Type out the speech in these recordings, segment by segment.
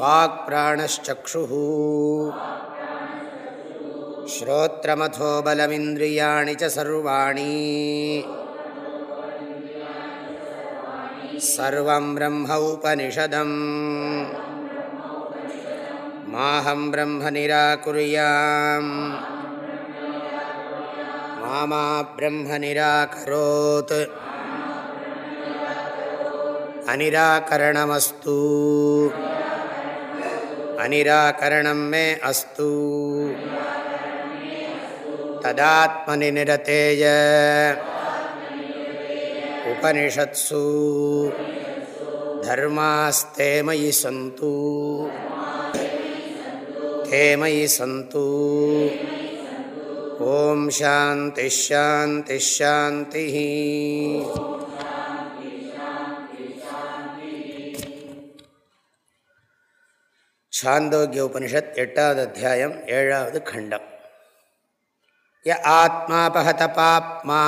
वाक्प्राणश्चक्षुः श्रोत्रमथो बलमिन्द्रियाणि च सर्वाणि सर्वं ब्रह्म उपनिषदम् माहं ब्रह्म निराकुर्याम् मा मा ब्रह्म निराकरोत् अनिराकरणमस्तु अनिराकरणं मे अस्तु। तदात्मनि उपनिषत्सु। धर्मास्ते मयि सन्तु। ते मयि सन्तु। ॐ शान्तिश्शान्तिश्शान्तिः சாந்தோக்கிய உபனிஷத் எட்டாவது அத்தியாயம் ஏழாவது கண்டம். ய ஆத்மாபகத பாப்மா.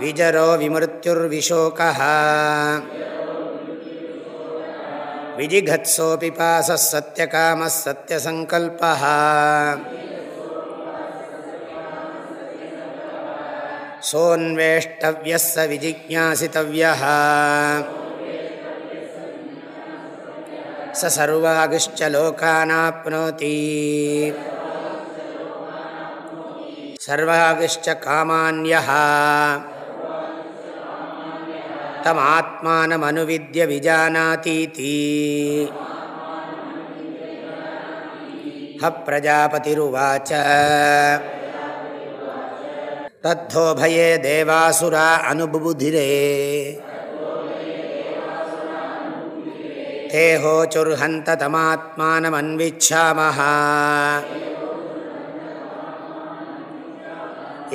விஜரோ விமிருத்யுர்விசோக விஜிகத்ஸோ பிபாச சத்தியகாம சத்தியசங்கல்ப சோன்வேஷ்டவிய விஜிஜாசித்தவியா சர்வாகிஷ்ட லோகானாப்னோதி சர்வாகிஷ்ட காமான்யா தமாத்மானமனுவித்ய விஜானாதீதி ஹ பிரஜாபதிருவாச்ச தத்தோபயே தேவாசுரா அனுபுதிரே தேகோச்சுர்ஹந்த தமாத்மானமன்விச்சாமஹ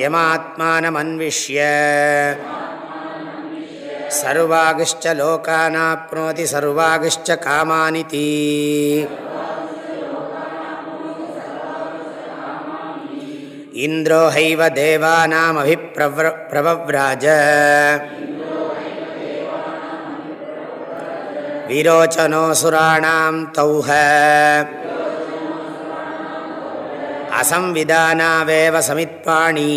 யமாத்மானமன்விஷ்ய சர்வாகிஷ்ட லோகானாப்னோதி சர்வாகிஷ்ட காமானி தீ இந்திரோ ஹைவ தேவானாமபிப்ரவ பிரபவ்ராஜ विरोचनोऽसुराणां तौह असंविदानावेव समित्पाणी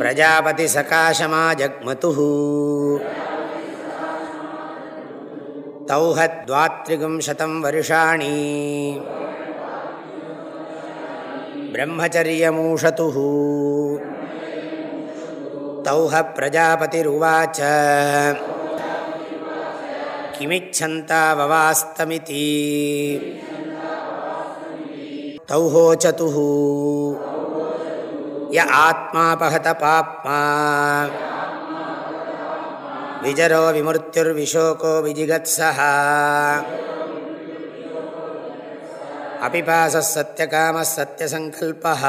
प्रजापतिसकाशमाजग्मतुः तौह द्वात्रिगुंशतं वर्षाणि ब्रह्मचर्यमूषतुः तौह प्रजापतिरुवाच। किमिच्छन्ताववास्तमिति। तौहोचतुः य आत्मापहत पाप्मा। विजरो विमृत्युर्विशोको विजिगत्सः। अपिपासः सत्यकामः सत्यसङ्कल्पः।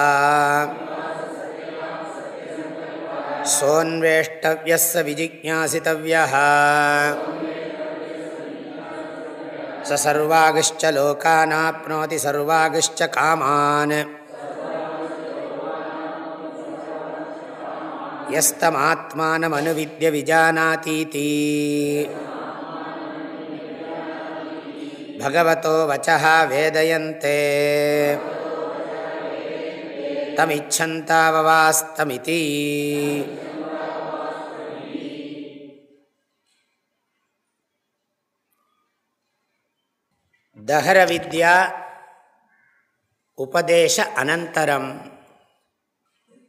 सोन्वेष्टव्यः स विजिज्ञासितव्यः स सर्वागिश्च लोकानाप्नोति सर्वागिश्च कामान् यस्तमात्मानमनुविद्य विजानातीति भगवतो वचः वेदयन्ते தமிச்சந்தாவவாஸ்தமிதி தஹர வித்யா உபதேச அனந்தரம்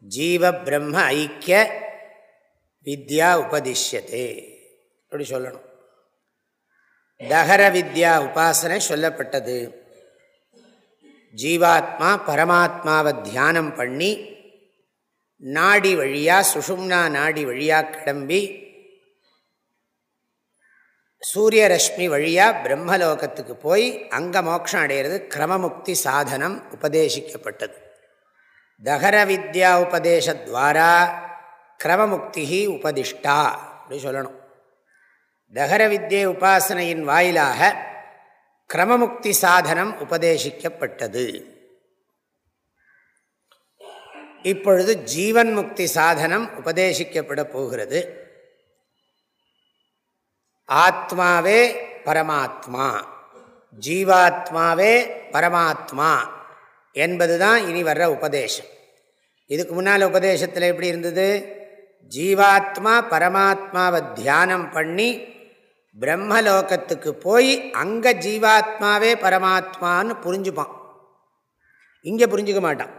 ஜீவ பிரம்ம ஐக்கிய வித்யா உபதிஷ்யத்தே அப்படி சொல்லணும் தகர வித்யா உபாசனை சொல்லப்பட்டது ஜீவாத்மா பரமாத்மாவை தியானம் பண்ணி நாடி வழியாக சுஷும்னா நாடி வழியாக கிளம்பி சூரிய ரஷ்மி வழியாக பிரம்மலோகத்துக்கு போய் அங்கே மோட்சம் அடைகிறது கிரமமுக்தி சாதனம் உபதேசிக்கப்பட்டது. தகர வித்யா உபதேசத்வாரா கிரமமுக்தி உபதிஷ்டா அப்படி சொல்லணும். தகர வித்யை உபாசனையின் வாயிலாக கிரமமுக்தி சாதனம் உபதேசிக்கப்பட்டது. இப்பொழுது ஜீவன் முக்தி சாதனம் உபதேசிக்கப்பட போகிறது. ஆத்மாவே பரமாத்மா. ஜீவாத்மாவே பரமாத்மா என்பதுதான் இனி வர்ற உபதேசம். இதுக்கு முன்னால் உபதேசத்தில் எப்படி இருந்தது? ஜீவாத்மா பரமாத்மாவை தியானம் பண்ணி பிரம்மலோகத்துக்கு போய் அங்கே ஜீவாத்மாவே பரமாத்மான்னு புரிஞ்சுப்பான். இங்கே புரிஞ்சுக்க மாட்டான்.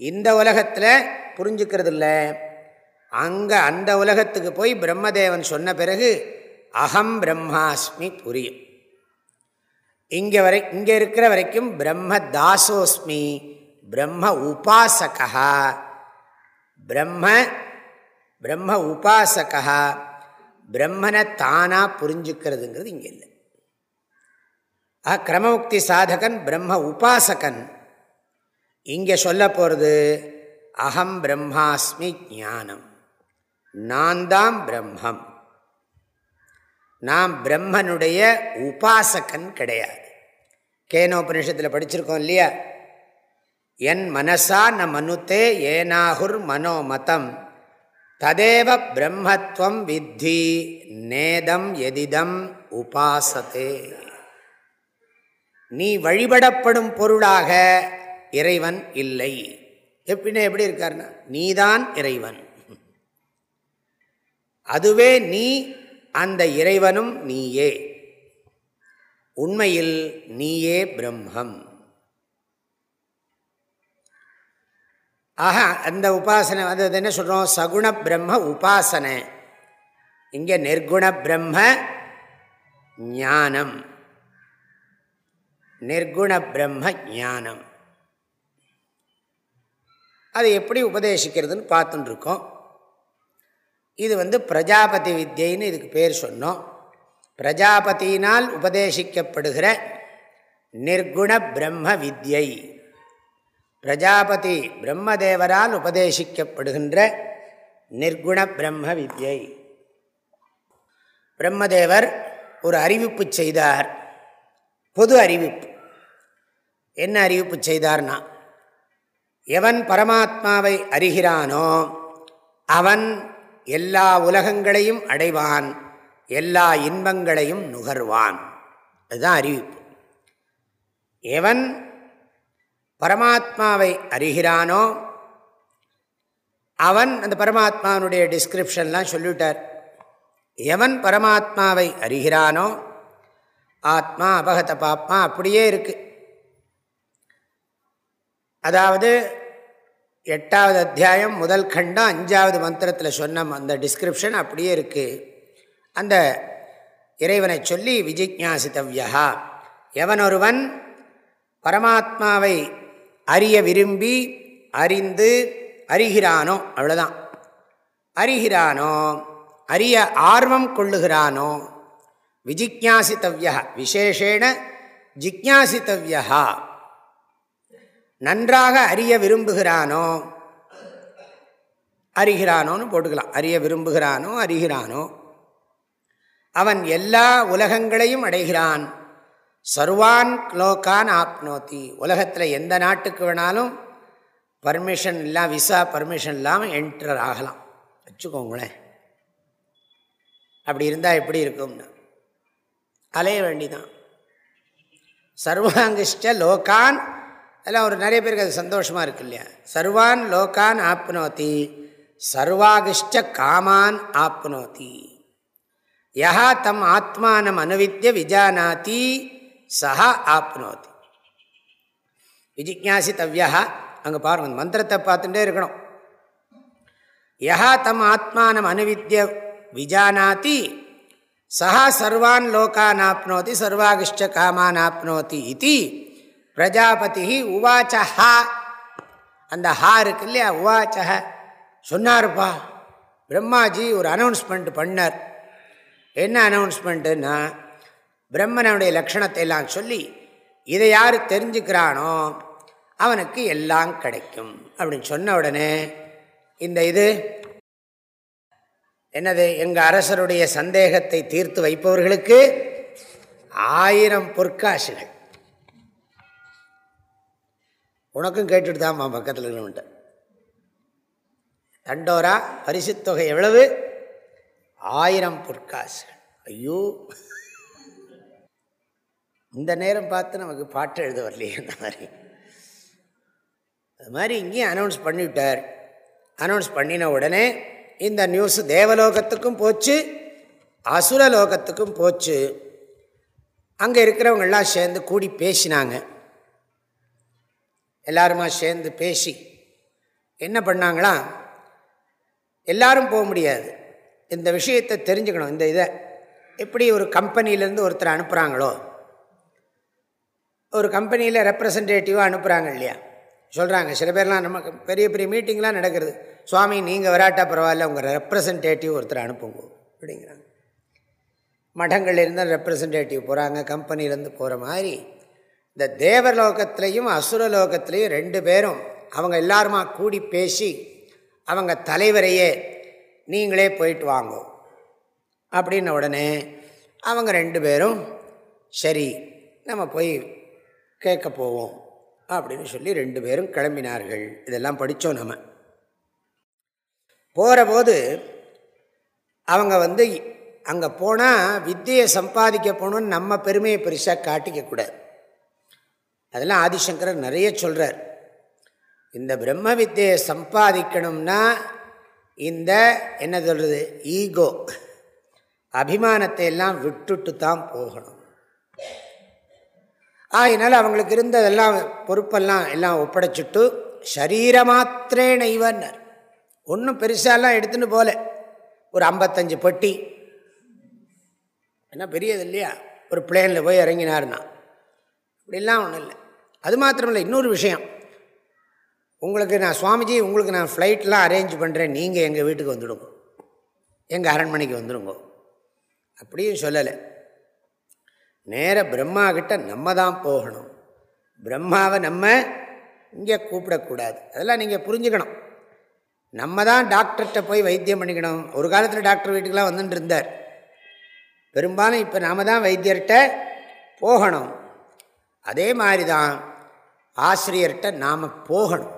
இந்த உலகத்தில் புரிஞ்சுக்கிறது இல்லை அங்கே அந்த உலகத்துக்கு போய் பிரம்மதேவன் சொன்ன பிறகு அகம் பிரம்மாஸ்மி புரியும். இங்கே வரை இங்கே இருக்கிற வரைக்கும் பிரம்ம தாசோஸ்மி பிரம்ம உபாசகா பிரம்ம பிரம்ம உபாசகா பிரம்மனை தானாக புரிஞ்சுக்கிறதுங்கிறது இங்கே இல்லை. ஆ கிரமமுக்தி சாதகன் பிரம்ம உபாசகன். இங்கே சொல்ல போகிறது அகம் பிரம்மாஸ்மி ஞானம். நான் தான் பிரம்மம். நாம் பிரம்மனுடைய உபாசகன் கிடையாது. கேனோபனிஷத்தில் படிச்சிருக்கோம் இல்லையா? என் மனசா ந மனுத்தே ஏனாகுர் மனோமதம். ததேவ பிரம்மத்வம் வித்தி நேதம் எதிதம் உபாசத்தே. நீ வழிபடப்படும் பொருளாக இறைவன் இல்லை. எப்படின்னா எப்படி இருக்காருன்னா நீதான் இறைவன். அதுவே நீ அந்த இறைவனும் நீயே. உண்மையில் நீயே பிரம்மம். ஆஹா அந்த உபாசனை அது என்ன சொல்கிறோம் சகுண பிரம்ம உபாசனை. இங்கே நிர்குண பிரம்ம ஞானம். நிர்குண பிரம்ம ஞானம். அது எப்படி உபதேசிக்கிறதுன்னு பார்த்துட்டுருக்கோம். இது வந்து பிரஜாபதி வித்யின்னு இதுக்கு பேர் சொன்னோம். பிரஜாபதியினால் உபதேசிக்கப்படுகிற நிர்குண பிரம்ம வித்யை. பிரஜாபதி பிரம்மதேவரால் உபதேசிக்கப்படுகின்ற நிர்குண பிரம்ம வித்யை பிரம்மதேவர் ஒரு அறிவிப்பு செய்தார். பொது அறிவிப்பு. என்ன அறிவிப்பு செய்தார்னா எவன் பரமாத்மாவை அறிகிறானோ அவன் எல்லா உலகங்களையும் அடைவான் எல்லா இன்பங்களையும் நுகர்வான். அதுதான் அறிவிப்பு. எவன் பரமாத்மாவை அறிகிறானோ அவன் அந்த பரமாத்மானுடைய டிஸ்கிரிப்ஷன்லாம் சொல்லிவிட்டார். எவன் பரமாத்மாவை அறிகிறானோ ஆத்மா அபகத பாப்மா அப்படியே இருக்கு. அதாவது எட்டாவது அத்தியாயம் முதல் கண்டம் அஞ்சாவது மந்திரத்தில் சொன்ன அந்த டிஸ்கிரிப்ஷன் அப்படியே இருக்குது அந்த இறைவனை சொல்லி விஜிக்யாசித்தவ்யா எவனொருவன் பரமாத்மாவை அறிய விரும்பி அறிந்து அறிகிறானோ அவ்வளோதான் அறிகிறானோ அறிய ஆர்வம் கொள்ளுகிறானோ விஜிக்யாசித்தவ்யா விசேஷேன ஜிக்யாசித்தவ்யா நன்றாக அறிய விரும்புகிறானோ அறிகிறானோன்னு போட்டுக்கலாம். அறிய விரும்புகிறானோ அறிகிறானோ அவன் எல்லா உலகங்களையும் அடைகிறான். சர்வான் லோகான் ஆப்னோத்தி உலகத்தில் எந்த நாட்டுக்கு வேணாலும் பர்மிஷன் இல்லாமல் விசா பர்மிஷன் இல்லாமல் என்டர் ஆகலாம். வச்சுக்கோங்களேன். அப்படி இருந்தால் எப்படி இருக்கும்னு. அலைய வேண்டிதான். சர்வாங்கிஷ்ட லோகான் அதெல்லாம் ஒரு நிறைய பேருக்கு அது சந்தோஷமாக இருக்கு இல்லையா? சர்வான் லோகான் ஆப்னோத்தி சர்வாகிஷ்ட காமான் ஆப்னோத்தி யா தம் ஆத்மானம் அனுவித்திய விஜானாதி சஹா ஆப்னோதி விஜிக்யாசித்தவ்யா அங்கே பாருங்க மந்திரத்தை பார்த்துட்டே இருக்கணும் யா தம் ஆத்மானம் அனுவித்திய விஜானாதி சஹா சர்வான் லோகான் ஆப்னோதி சர்வாகிஷ்ட காமான் ஆப்னோதி இது பிரஜாபதி உவாச்சஹா அந்த ஹா இருக்கு இல்லையா? உவாச்சஹ சொன்னார்ப்பா. பிரம்மாஜி ஒரு அனௌன்ஸ்மெண்ட் பண்ணார். என்ன அனௌன்ஸ்மெண்ட்டுன்னா பிரம்மனுடைய லட்சணத்தை எல்லாம் சொல்லி இதை யார் தெரிஞ்சுக்கிறானோ அவனுக்கு எல்லாம் கிடைக்கும். அப்படின்னு சொன்ன உடனே இந்த இது என்னது எங்கள் அரசருடைய சந்தேகத்தை தீர்த்து வைப்பவர்களுக்கு ஆயிரம் பொற்காசுகள். உனக்கும் கேட்டுட்டு தான்மா பக்கத்தில் இருக்கணும்ட்ட தண்டோரா பரிசுத்தொகை எவ்வளவு? ஆயிரம் பொற்காசுகள். ஐயோ. இந்த நேரம் பார்த்து நமக்கு பாட்டு எழுத வரலையே அந்த மாதிரி. அது மாதிரி இங்கேயும் அனௌன்ஸ் பண்ணிவிட்டார். அனௌன்ஸ் பண்ணின உடனே இந்த நியூஸ் தேவலோகத்துக்கும் போச்சு அசுர லோகத்துக்கும் போச்சு. அங்கே இருக்கிறவங்கெல்லாம் சேர்ந்து கூடி பேசினாங்க. எல்லாருமா சேர்ந்து பேசி என்ன பண்ணாங்களா? எல்லாரும் போக முடியாது. இந்த விஷயத்தை தெரிஞ்சுக்கணும் இந்த இதை. எப்படி ஒரு கம்பெனியிலேருந்து ஒருத்தர் அனுப்புகிறாங்களோ ஒரு கம்பெனியில் ரெப்ரசன்டேட்டிவாக அனுப்புகிறாங்க இல்லையா? சொல்கிறாங்க சில பேர்லாம் நமக்கு பெரிய பெரிய மீட்டிங்லாம் நடக்கிறது சுவாமி நீங்கள் வராட்டா பரவாயில்ல உங்கள் ரெப்ரசன்டேட்டிவ் ஒருத்தர் அனுப்புங்க அப்படிங்கிறாங்க. மடங்கள்லேருந்து ரெப்ரசன்டேட்டிவ் போகிறாங்க கம்பெனிலேருந்து போகிற மாதிரி. இந்த தேவலோகத்திலையும் அசுரலோகத்திலையும் ரெண்டு பேரும் அவங்க எல்லாருமா கூடி பேசி அவங்க தலைவரையே நீங்களே போயிட்டு வாங்கோ அப்படின்ன உடனே அவங்க ரெண்டு பேரும் சரி நம்ம போய் கேட்க போவோம் அப்படின்னு சொல்லி ரெண்டு பேரும் கிளம்பினார்கள். இதெல்லாம் படித்தோம் நம்ம போகிற போது அவங்க வந்து அங்கே போனால் வித்தியை சம்பாதிக்க போகணுன்னு நம்ம பெருமையை பெருசாக காட்டிக்கக்கூடாது அதெல்லாம் ஆதிசங்கரர் நிறைய சொல்கிறார் இந்த பிரம்ம வித்தியை சம்பாதிக்கணும்னா இந்த என்ன சொல்கிறது ஈகோ. அபிமானத்தை எல்லாம் விட்டுட்டு தான் போகணும். ஆகினால அவங்களுக்கு இருந்ததெல்லாம் பொறுப்பெல்லாம் எல்லாம் ஒப்படைச்சிட்டு சரீரமாத்திரே நெய்வன்னர் ஒன்றும் பெருசாலாம் எடுத்துன்னு போல ஒரு ஐம்பத்தஞ்சு பெட்டி. என்ன பெரியது இல்லையா? ஒரு பிளேனில் போய் இறங்கினார்னா அப்படிலாம் ஒன்றும் இல்லை. அது மாத்திரமில்லை இன்னொரு விஷயம். உங்களுக்கு நான் சுவாமிஜி உங்களுக்கு நான் ஃப்ளைட்லாம் அரேஞ்ச் பண்ணுறேன் நீங்கள் எங்கள் வீட்டுக்கு வந்துடுங்க. எங்கள் அரண்மனைக்கு வந்துடுங்க. அப்படியும் சொல்லலை. நேர பிரம்மா கிட்ட நம்ம தான் போகணும். பிரம்மாவை நம்ம இங்கே கூப்பிடக்கூடாது. அதெல்லாம் நீங்கள் புரிஞ்சுக்கணும். நம்ம தான் டாக்டர்கிட்ட போய் வைத்தியம் பண்ணிக்கணும். ஒரு காலத்தில் டாக்டர் வீட்டுக்கெலாம் வந்துட்டு இருந்தார். பெரும்பாலும் இப்போ நாம் தான் வைத்தியர்கிட்ட போகணும். அதே மாதிரி தான் ஆசிரியர்கிட்ட நாம் போகணும்.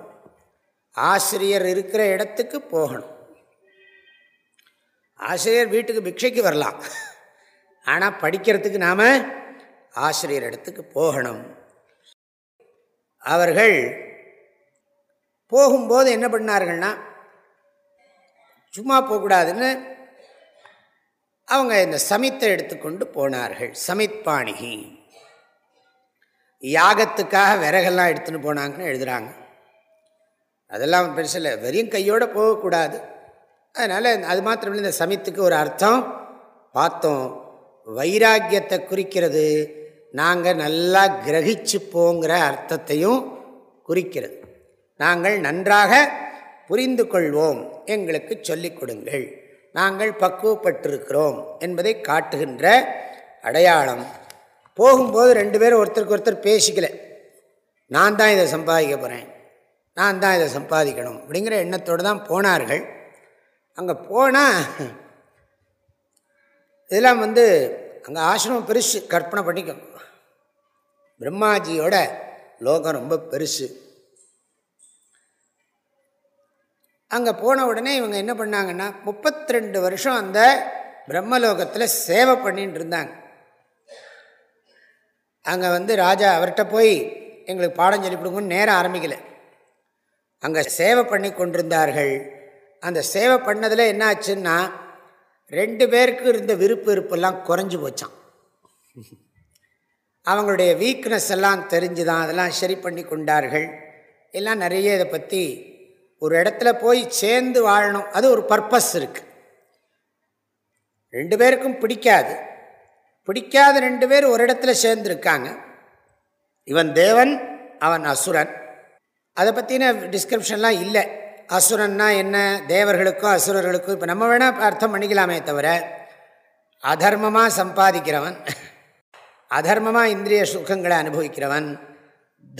ஆசிரியர் இருக்கிற இடத்துக்கு போகணும். ஆசிரியர் வீட்டுக்கு பிக்ஷைக்கு வரலாம். ஆனால் படிக்கிறதுக்கு நாம் ஆசிரியர் இடத்துக்கு போகணும். அவர்கள் போகும்போது என்ன பண்ணார்கள்னா சும்மா போகக்கூடாதுன்னு அவங்க இந்த சமித்தை எடுத்துக்கொண்டு போனார்கள். சமித்பாணிகி யாகத்துக்காக விறகெல்லாம் எடுத்துன்னு போனாங்கன்னு எழுதுகிறாங்க அதெல்லாம் பெருசில் வெறியும் கையோடு போகக்கூடாது. அதனால் அது மாத்திரமில்லை. இந்த சமித்துக்கு ஒரு அர்த்தம் பார்த்தோம். வைராக்கியத்தை குறிக்கிறது. நாங்கள் நல்லா கிரகிச்சுப்போங்கிற அர்த்தத்தையும் குறிக்கிறது. நாங்கள் நன்றாக புரிந்து கொள்வோம். எங்களுக்கு சொல்லிக் கொடுங்கள். நாங்கள் பக்குவப்பட்டிருக்கிறோம் என்பதை காட்டுகின்ற அடையாளம். போகும்போது ரெண்டு பேரும் ஒருத்தருக்கு ஒருத்தர் பேசிக்கல. நான் தான் இதை சம்பாதிக்க போகிறேன் நான் தான் இதை சம்பாதிக்கணும் அப்படிங்கிற எண்ணத்தோடு தான் போனார்கள். அங்கே போனால் இதெல்லாம் வந்து அங்கே ஆசிரமம் பெருசு கற்பனை பண்ணிக்கணும். பிரம்மாஜியோட லோகம் ரொம்ப பெருசு. அங்கே போன உடனே இவங்க என்ன பண்ணாங்கன்னா முப்பத்தி ரெண்டு வருஷம் அந்த பிரம்மலோகத்தில் சேவை பண்ணிட்டு இருந்தாங்க. அங்கே வந்து ராஜா அவர்கிட்ட போய் எங்களுக்கு பாடம் சொல்லி கொடுங்கன்னு நேரம் ஆரம்பிக்கலை. அங்கே சேவை பண்ணி கொண்டிருந்தார்கள். அந்த சேவை பண்ணதில் என்ன ஆச்சுன்னா ரெண்டு பேருக்கு இருந்த விருப்பு விருப்பெல்லாம் குறைஞ்சி போச்சான் அவங்களுடைய வீக்னஸ் எல்லாம் தெரிஞ்சு தான் அதெல்லாம் சரி பண்ணி கொண்டார்கள். எல்லாம் நிறைய இதை பற்றி ஒரு இடத்துல போய் சேர்ந்து வாழணும். அது ஒரு பர்பஸ் இருக்குது ரெண்டு பேருக்கும் பிடிக்காது. பிடிக்காத ரெண்டு பேர் ஒரு இடத்துல சேர்ந்துருக்காங்க. இவன் தேவன் அவன் அசுரன். அதை பற்றின டிஸ்கிரிப்ஷன்லாம் இல்லை. அசுரன்னா என்ன? தேவர்களுக்கும் அசுரர்களுக்கும் இப்போ நம்ம வேணால் அர்த்தம் பண்ணிக்கலாமே தவிர அதர்மமாக சம்பாதிக்கிறவன் அதர்மமாக இந்திரிய சுகங்களை அனுபவிக்கிறவன்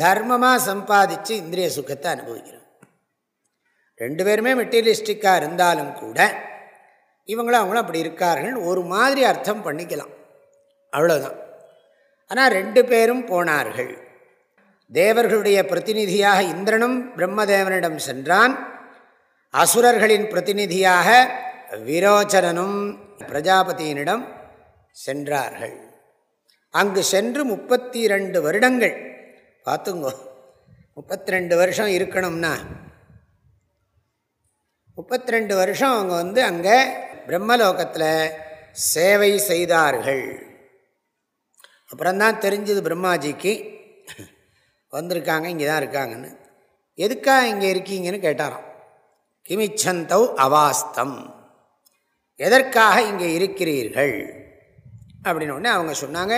தர்மமாக சம்பாதிச்சு இந்திரிய சுகத்தை அனுபவிக்கிறவன். ரெண்டு பேருமே மெட்டீரியலிஸ்டிக்காக இருந்தாலும் கூட இவங்களும் அவங்களும் அப்படி இருக்கார்கள். ஒரு மாதிரி அர்த்தம் பண்ணிக்கலாம். அவ்வளோதான் ஆனால் ரெண்டு பேரும் போனார்கள். தேவர்களுடைய பிரதிநிதியாக இந்திரனும் பிரம்மதேவனிடம் சென்றான். அசுரர்களின் பிரதிநிதியாக விரோச்சனனும் பிரஜாபதியினிடம் சென்றார்கள். அங்கு சென்று முப்பத்தி ரெண்டு வருடங்கள். பார்த்துங்கோ முப்பத்தி ரெண்டு வருஷம் இருக்கணும்னா. முப்பத்தி ரெண்டு வருஷம் அவங்க வந்து அங்கே பிரம்மலோகத்தில் சேவை செய்தார்கள். அப்புறம்தான் தெரிஞ்சது பிரம்மாஜிக்கு. வந்திருக்காங்க இங்கே தான் இருக்காங்கன்னு. எதுக்காக இங்கே இருக்கீங்கன்னு கேட்டாராம். கிமிச்சந்தௌ அவாஸ்தம். எதற்காக இங்கே இருக்கிறீர்கள்? அப்படின்னு ஒன்று அவங்க சொன்னாங்க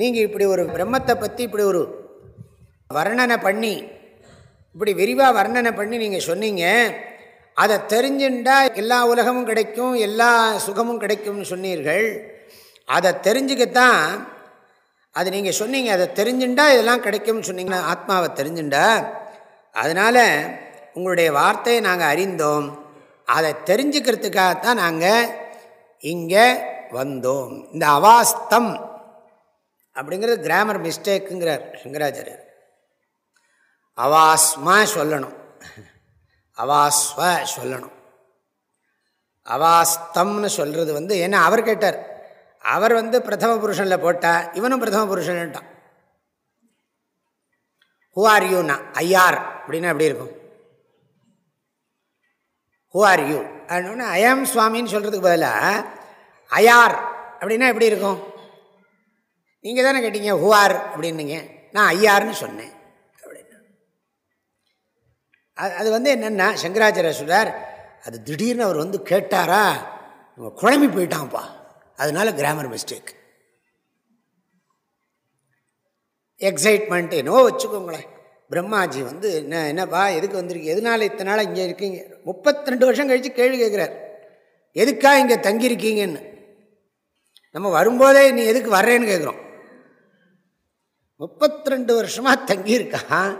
நீங்கள் இப்படி ஒரு பிரம்மத்தை பற்றி இப்படி ஒரு வர்ணனை பண்ணி இப்படி விரிவாக வர்ணனை பண்ணி நீங்கள் சொன்னீங்க. அதை தெரிஞ்சுட்டா எல்லா உலகமும் கிடைக்கும் எல்லா சுகமும் கிடைக்கும்னு சொன்னீர்கள். அதை தெரிஞ்சுக்கத்தான் அது நீங்கள் சொன்னீங்க. அதை தெரிஞ்சுட்டா இதெல்லாம் கிடைக்கும்னு சொன்னீங்கன்னா ஆத்மாவை தெரிஞ்சுண்டா. அதனால் உங்களுடைய வார்த்தையை நாங்கள் அறிந்தோம். அதை தெரிஞ்சுக்கிறதுக்காகத்தான் நாங்கள் இங்கே வந்தோம். இந்த அவாஸ்தம் அப்படிங்கிறது கிராமர் மிஸ்டேக்குங்கிறார் சங்கராச்சாரியர் அவாஸ்மா சொல்லணும். அவாஸ்வ சொல்லணும். அவாஸ்தம்னு சொல்கிறது வந்து ஏன்னா அவர் கேட்டார். அவர் வந்து பிரதம புருஷனில் போட்டால் இவனும் பிரதம புருஷன்ட்டான் ஹூ ஆர் யூனா ஐயார் அப்படின்னா எப்படி இருக்கும். ஹூ ஆர் யூ அப்படின்னா ஐயாம் சுவாமின்னு சொல்கிறதுக்கு பதிலாக ஐயார் அப்படின்னா எப்படி இருக்கும்? நீங்கள் தானே கேட்டீங்க ஹூ ஆர் அப்படின்னீங்க. நான் ஐயார்னு சொன்னேன். அப்படின்னா. அது வந்து என்னென்னா சங்கராச்சாரிய சொல்கிறார் அது திடீர்னு அவர் வந்து கேட்டாரா? குழம்பி போயிட்டான்ப்பா அதனால கிராமர் மிஸ்டேக் எக்ஸைட்மெண்ட் என்னவோ வச்சுக்கோங்களேன். பிரம்மாஜி வந்து என்ன என்னப்பா எதுக்கு வந்திருக்கு? எதனால இத்தனை நாள் இங்கே இருக்கீங்க? முப்பத்தி ரெண்டு வருஷம் கழித்து கேள்வி கேட்குறார். எதுக்காக இங்கே தங்கியிருக்கீங்கன்னு? நம்ம வரும்போதே நீ எதுக்கு வர்றேன்னு கேட்குறோம். முப்பத்தி ரெண்டு வருஷமாக தங்கியிருக்கான்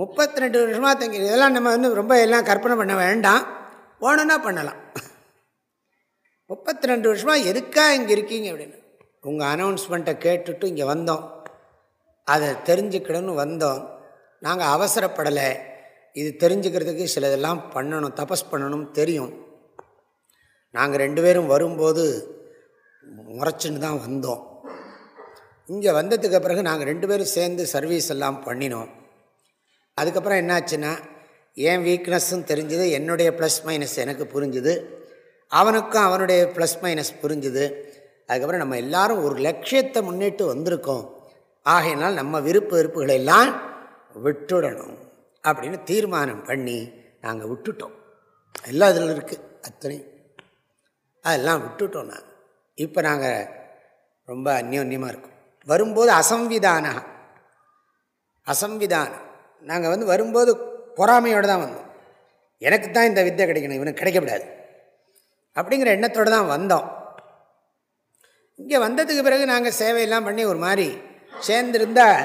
முப்பத்தி ரெண்டு வருஷமாக தங்கி இதெல்லாம் நம்ம வந்து ரொம்ப எல்லாம் கற்பனை பண்ண வேண்டாம். போனோன்னா பண்ணலாம். முப்பத்தி ரெண்டு வருஷமாக எதுக்காக இங்கே இருக்கீங்க அப்படின்னு. உங்கள் அனௌன்ஸ்மெண்ட்டை கேட்டுட்டு இங்கே வந்தோம். அதை தெரிஞ்சுக்கணும்னு வந்தோம். நாங்கள் அவசரப்படலை. இது தெரிஞ்சுக்கிறதுக்கு சிலதெல்லாம் பண்ணணும் தபஸ் பண்ணணும் தெரியும். நாங்கள் ரெண்டு பேரும் வரும்போது முறைச்சின்னு தான் வந்தோம். இங்கே வந்ததுக்கு பிறகு நாங்கள் ரெண்டு பேரும் சேர்ந்து சர்வீஸ் எல்லாம் பண்ணினோம். அதுக்கப்புறம் என்னாச்சுன்னா என் வீக்னஸ்ஸும் தெரிஞ்சுது என்னுடைய ப்ளஸ் மைனஸ் எனக்கு புரிஞ்சுது. அவனுக்கும் அவனுடைய ப்ளஸ் மைனஸ் புரிஞ்சுது. அதுக்கப்புறம் நம்ம எல்லாரும் ஒரு லட்சியத்தை முன்னிட்டு வந்திருக்கோம். ஆகையினால் நம்ம விருப்ப விருப்புகளை எல்லாம் விட்டுடணும் அப்படின்னு தீர்மானம் பண்ணி நாங்கள் விட்டுட்டோம். எல்லாம் இதில் இருக்குது அத்தனை. அதெல்லாம் விட்டுட்டோம் நாங்கள் இப்போ நாங்கள் ரொம்ப அந்யோன்யமாக இருக்கோம். வரும்போது அசம்விதான? அசம்விதானம். நாங்கள் வந்து வரும்போது பொறாமையோடு தான் வந்தோம். எனக்கு தான் இந்த வித்தை கிடைக்கணும் இவனுக்கு கிடைக்கப்படாது. அப்படிங்கிற எண்ணத்தோடு தான் வந்தோம். இங்கே வந்ததுக்கு பிறகு நாங்கள் சேவையெல்லாம் பண்ணி ஒரு மாதிரி சேர்ந்துருந்தால்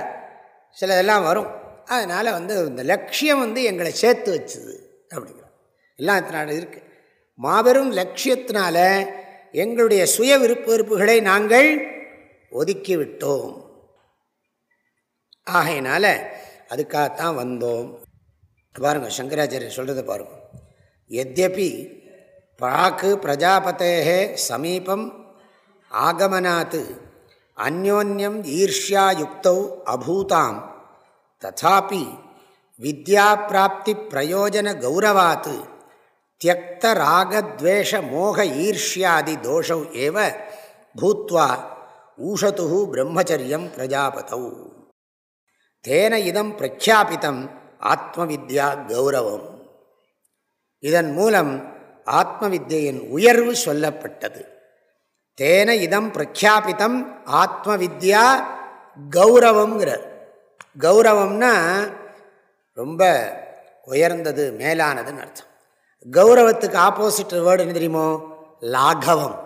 சிலதெல்லாம் வரும். அதனால் வந்து இந்த லட்சியம் வந்து எங்களை சேர்த்து வச்சுது அப்படிங்கிறோம் எல்லாம் இத்தனால இருக்குது மாபெரும் லட்சியத்தினால எங்களுடைய சுய விருப்ப விருப்புகளை நாங்கள் ஒதுக்கிவிட்டோம். ஆகையினால அதுக்காகத்தான் வந்தோம். பாருங்கள் சங்கராச்சாரியர் சொல்கிறத பாருங்கள் எத்யபி பிராக்கு பிரஜாபத்தே சமீபம் ஆகமனாத்து அந்யோன்யம் ஈர்ஷ்யாயுக்தௌ அபூதாம். ததாபி வித்யா பிராப்தி பிரயோஜன கௌரவாத்து தியக்த ராகத்வேஷ மோக ஈர்ஷ்யாதி தோஷௌ ஏவ பூத்வா ஊஷது பிரம்மச்சரியம் பிரஜாபதௌ. தேன இதம் பிரக்யாபித்தம் ஆத்மவித்யா கௌரவம். இதன் மூலம் ஆத்மவித்யின் உயர்வு சொல்லப்பட்டது. தேன இதம் பிரக்யாபித்தம் ஆத்மவித்யா கௌரவங்கிறார் கௌரவம்னா ரொம்ப உயர்ந்தது மேலானதுன்னு அர்த்தம். கௌரவத்துக்கு ஆப்போசிட் வேர்டு என்ன தெரியுமோ? லாகவம்.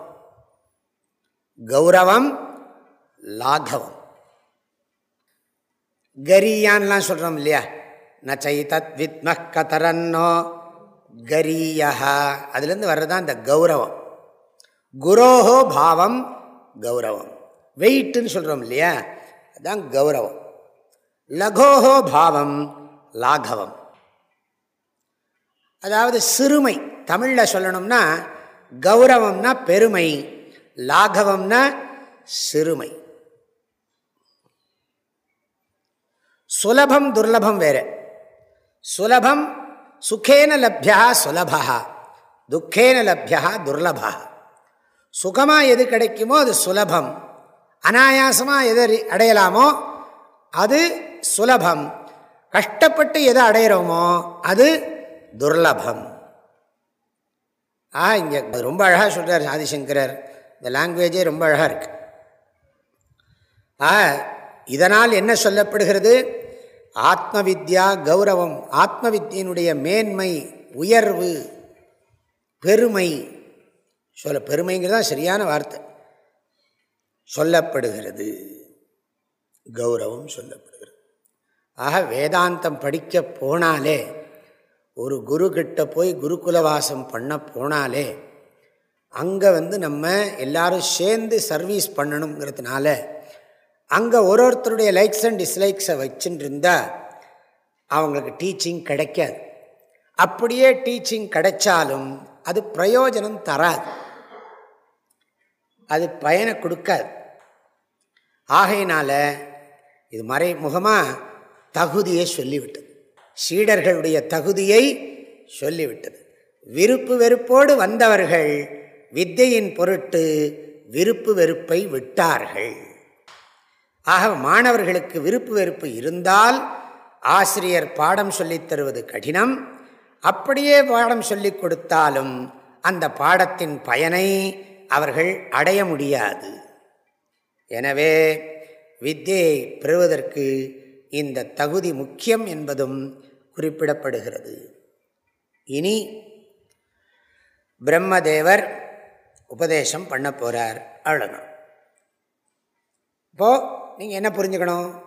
கௌரவம் லாகவம். கரியான்லாம் சொல்கிறோம் இல்லையா? நச்சை தத் வித்ம கதரன்னோ கரீயா. அதுலேருந்து வர்றதான் இந்த கௌரவம். குரோஹோ பாவம் கௌரவம். வெயிட்டுன்னு சொல்கிறோம் இல்லையா? அதுதான் கௌரவம். லகோஹோ பாவம் லாகவம். அதாவது சிறுமை தமிழில் சொல்லணும்னா கௌரவம்னா பெருமை லாகவம்னா சிறுமை. சுலபம் துர்லபம் வேறு. சுலபம் சுகேன லப்யா சுலபா துக்கேன லப்யா துர்லபா. சுகமாக எது கிடைக்குமோ அது சுலபம். அனாயாசமாக எதை அடையலாமோ அது சுலபம். கஷ்டப்பட்டு எதை அடையிறோமோ அது துர்லபம். ஆ இங்கே ரொம்ப அழகாக சொல்கிறார் ஆதிசங்கரர். இந்த லாங்குவேஜே ரொம்ப அழகாக இருக்கு. ஆ இதனால் என்ன சொல்லப்படுகிறது? ஆத்ம வித்யா கௌரவம் ஆத்ம வித்தியினுடைய மேன்மை உயர்வு பெருமை. சொல்ல பெருமைங்கிறது தான் சரியான வார்த்தை. சொல்லப்படுகிறது. கௌரவம் சொல்லப்படுகிறது. ஆக வேதாந்தம் படிக்க போனாலே ஒரு குரு போய் குருகுலவாசம் பண்ண போனாலே அங்கே வந்து நம்ம எல்லாரும் சேர்ந்து சர்வீஸ் பண்ணணுங்கிறதுனால அங்கே ஒரு ஒருத்தருடைய லைக்ஸ் அண்ட் டிஸ்லைக்ஸை வச்சுட்டு இருந்தால் அவங்களுக்கு டீச்சிங் கிடைக்காது. அப்படியே டீச்சிங் கிடைச்சாலும் அது பிரயோஜனம் தராது. அது பயனை கொடுக்காது. ஆகையினால இது மறைமுகமாக தகுதியை சொல்லிவிட்டது. சீடர்களுடைய தகுதியை சொல்லிவிட்டது. விருப்பு வெறுப்போடு வந்தவர்கள் வித்தையின் பொருட்டு விருப்பு வெறுப்பை விட்டார்கள். ஆக மாணவர்களுக்கு விருப்பு வெறுப்பு இருந்தால் ஆசிரியர் பாடம் சொல்லித் தருவது கடினம். அப்படியே பாடம் சொல்லிக் கொடுத்தாலும் அந்த பாடத்தின் பயனை அவர்கள் அடைய முடியாது. எனவே வித்தியை பெறுவதற்கு இந்த தகுதி முக்கியம் என்பதும் குறிப்பிடப்படுகிறது. இனி பிரம்மதேவர் உபதேசம் பண்ண போகிறார் அவ்வளோதான் இப்போது நீங்கள் என்ன புரிஞ்சுக்கணும்?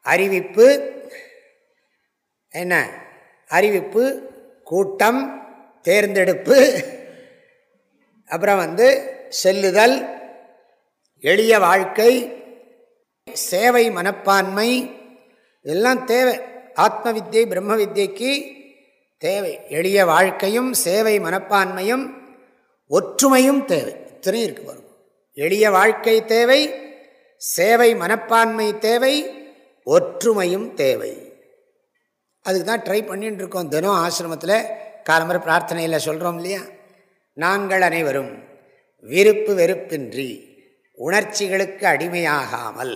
அறிவிப்பு என்ன? அறிவிப்பு கூட்டம் தேர்ந்தெடுப்பு அப்புறம் வந்து செல்லுதல் எளிய வாழ்க்கை சேவை மனப்பான்மை இதெல்லாம் தேவை. ஆத்ம வித்தியை பிரம்ம வித்தியைக்கு தேவை. எளிய வாழ்க்கையும் சேவை மனப்பான்மையும் ஒற்றுமையும் தேவை. இத்தனையும் இருக்கு வரும் எளிய வாழ்க்கை தேவை சேவை மனப்பான்மை தேவை ஒற்றுமையும் தேவை. அதுக்கு தான் ட்ரை பண்ணிட்டு இருக்கோம். தினம் ஆசிரமத்தில் காலம்பர பிரார்த்தனையில் சொல்கிறோம் இல்லையா? நாங்கள் அனைவரும் விருப்பு வெறுப்பின்றி உணர்ச்சிகளுக்கு அடிமையாகாமல்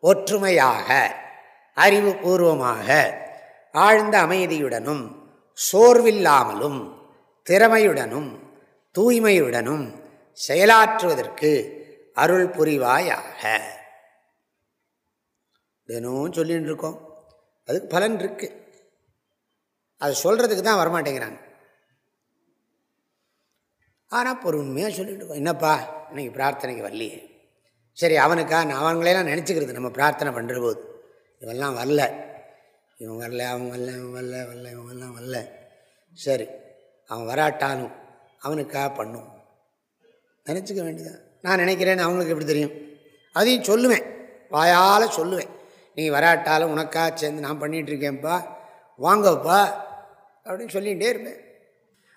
ஒற்றுமையாக அறிவுபூர்வமாக ஆழ்ந்த அமைதியுடனும் சோர்வில்லாமலும் திறமையுடனும் தூய்மையுடனும் செயலாற்றுவதற்கு அருள் புரிவாயாக. தினம் சொல்லின்னு இருக்கோம் அதுக்கு பலன் இருக்கு. அது சொல்கிறதுக்கு தான் வரமாட்டேங்கிறாங்க. ஆனால் பொறுமையாக சொல்லிட்டு இருக்கோம். என்னப்பா இன்னைக்கு பிரார்த்தனைக்கு வரலையே. சரி அவனுக்கா நான் அவங்களெல்லாம் நினச்சிக்கிறது நம்ம பிரார்த்தனை பண்ணுற போது இவெல்லாம் வரல. இவன் வரல அவன் வரல இவன் வரல வரல இவன் வரலாம் வரல. சரி அவன் வராட்டாலும் அவனுக்காக பண்ணும். நினச்சிக்க வேண்டியதான் நான் நினைக்கிறேன்னு அவங்களுக்கு எப்படி தெரியும்? அதையும் சொல்லுவேன். வாயால் சொல்லுவேன். நீ வராட்டாலும் உனக்காக சேர்ந்து நான் பண்ணிகிட்ருக்கேன்ப்பா வாங்கப்பா. அப்படின்னு சொல்லிகிட்டே இருப்பேன்.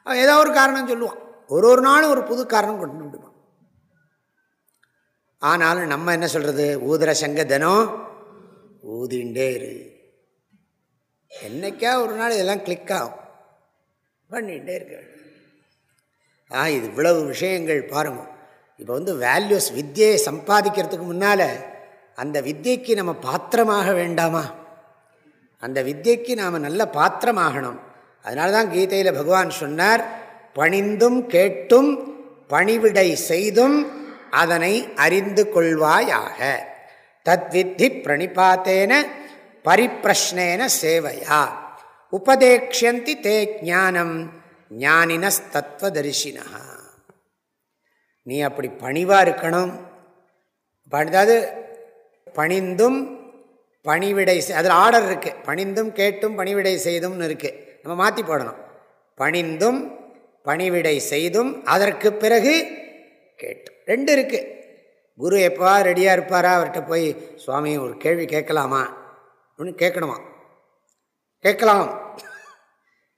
அவன் ஏதோ ஒரு காரணம் சொல்லுவான். ஒரு ஒரு நாளும் ஒரு புது காரணம் கொண்டு விடுவான் ஆனாலும் நம்ம என்ன சொல்கிறது ஊதர சங்க தினம் ஊதிண்டே இரு என்னைக்கா ஒரு நாள் இதெல்லாம் கிளிக் ஆகும் பண்ணிகிட்டே இருக்க ஆ இது இவ்வளவு விஷயங்கள் பாருங்கள் இப்போ வந்து வேல்யூஸ் வித்தியை சம்பாதிக்கிறதுக்கு முன்னால் அந்த வித்தியைக்கு நம்ம பாத்திரமாக வேண்டாமா? அந்த வித்தியைக்கு நாம் நல்ல பாத்திரமாகணும். அதனால தான் கீதையில் பகவான் சொன்னார் பணிந்தும் கேட்டும் பணிவிடை செய்தும் அதனை அறிந்து கொள்வாயாக. தத்வித்தி பிரணிபாத்தேன பரிப்பிரஷ்னேன சேவையா. உபதேக்ஷந்தி தே ஜானம் ஞானினஸ்தத்வதரிசினா நீ அப்படி பணிவாக இருக்கணும். அதாவது பணிந்தும் பணிவிடை அதில் ஆர்டர் இருக்குது பணிந்தும் கேட்டும் பணிவிடை செய்தும்னு இருக்குது நம்ம மாற்றி போடணும். பணிந்தும் பணிவிடை செய்தும் அதற்கு பிறகு கேட்டு ரெண்டு இருக்குது குரு எப்போ ரெடியாக இருப்பாரா? அவர்கிட்ட போய் சுவாமி ஒரு கேள்வி கேட்கலாமா? அப்படின்னு கேட்கணுமா? கேட்கலாம்.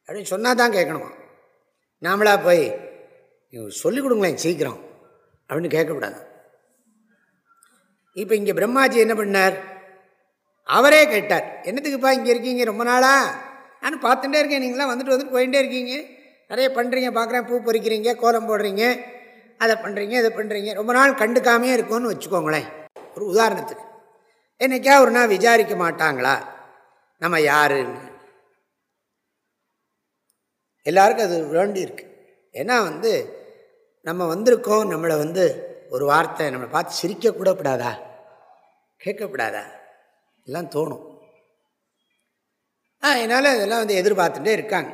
அப்படின்னு சொன்னால் தான் கேட்கணுமா? நாமளா போய் சொல்லிக் கொடுங்களேன் சீக்கிரம். அப்படின்னு கேட்கக்கூடாது. இப்போ இங்கே பிரம்மாஜி என்ன பண்ணார்? அவரே கேட்டார் என்னத்துக்குப்பா இங்கே இருக்கீங்க? ரொம்ப நாளாக நான் பார்த்துட்டே இருக்கேன். நீங்களாம் வந்துட்டு வந்துட்டு போயிட்டே இருக்கீங்க. நிறைய பண்ணுறீங்க பார்க்குறேன். பூ பொறிக்கிறீங்க. கோலம் போடுறீங்க. அதை பண்ணுறீங்க இதை பண்ணுறீங்க ரொம்ப நாள் கண்டுக்காமே இருக்கும்னு வச்சுக்கோங்களேன். ஒரு உதாரணத்துக்கு. என்னைக்கா ஒரு நாள் விசாரிக்க மாட்டாங்களா? நம்ம யாருன்னு. எல்லாருக்கும் அது வேண்டி இருக்கு. ஏன்னா வந்து நம்ம வந்திருக்கோம் நம்மளை வந்து ஒரு வார்த்தை நம்மளை பார்த்து சிரிக்கக்கூடப்படாதா கேட்கப்படாதா கேட்கக்கூடாதா எல்லாம் தோணும். ஆ என்னால் இதெல்லாம் வந்து எதிர்பார்த்துட்டே இருக்காங்க.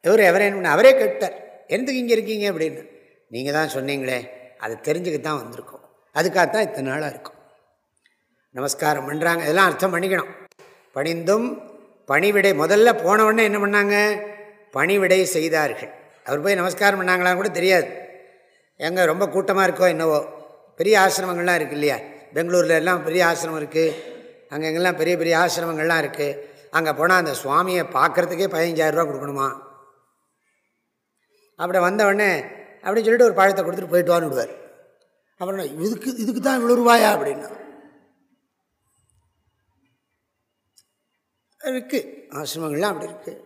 எவர் எவரேன்னு அவரே கேட்டார் எந்தக்கு இங்கே இருக்கீங்க அப்படின்னு. நீங்கள் தான் சொன்னீங்களே அதை தெரிஞ்சுக்க தான் வந்திருக்கோம். அதுக்காகத்தான் இத்தனை நாளாக இருக்கும். நமஸ்காரம் பண்ணுறாங்க இதெல்லாம் அர்த்தம் பண்ணிக்கணும். பணிந்தும் பணிவிடை முதல்ல போனவுடனே என்ன பண்ணாங்க? பணிவிடை செய்தார்கள். அவர் போய் நமஸ்காரம் பண்ணாங்களான்னு கூட தெரியாது. எங்கே ரொம்ப கூட்டமாக இருக்கோ என்னவோ. பெரிய ஆசிரமங்கள்லாம் இருக்குது இல்லையா? பெங்களூரில் எல்லாம் பெரிய ஆசிரமம் இருக்குது அங்கே எங்கெல்லாம் பெரிய பெரிய ஆசிரமங்கள்லாம் இருக்குது அங்கே போனால் அந்த சுவாமியை பார்க்குறதுக்கே பதினஞ்சாயிரரூபா கொடுக்கணுமா? அப்படி வந்தவுடனே அப்படின்னு சொல்லிட்டு ஒரு பழத்தை கொடுத்துட்டு போயிட்டு வான்னு விடுவார். அப்புறம் இதுக்கு இதுக்கு தான் இவ்வளோ ரூபாயா அப்படின்னா. இருக்குது ஆசிரமங்கள்லாம் அப்படி இருக்குது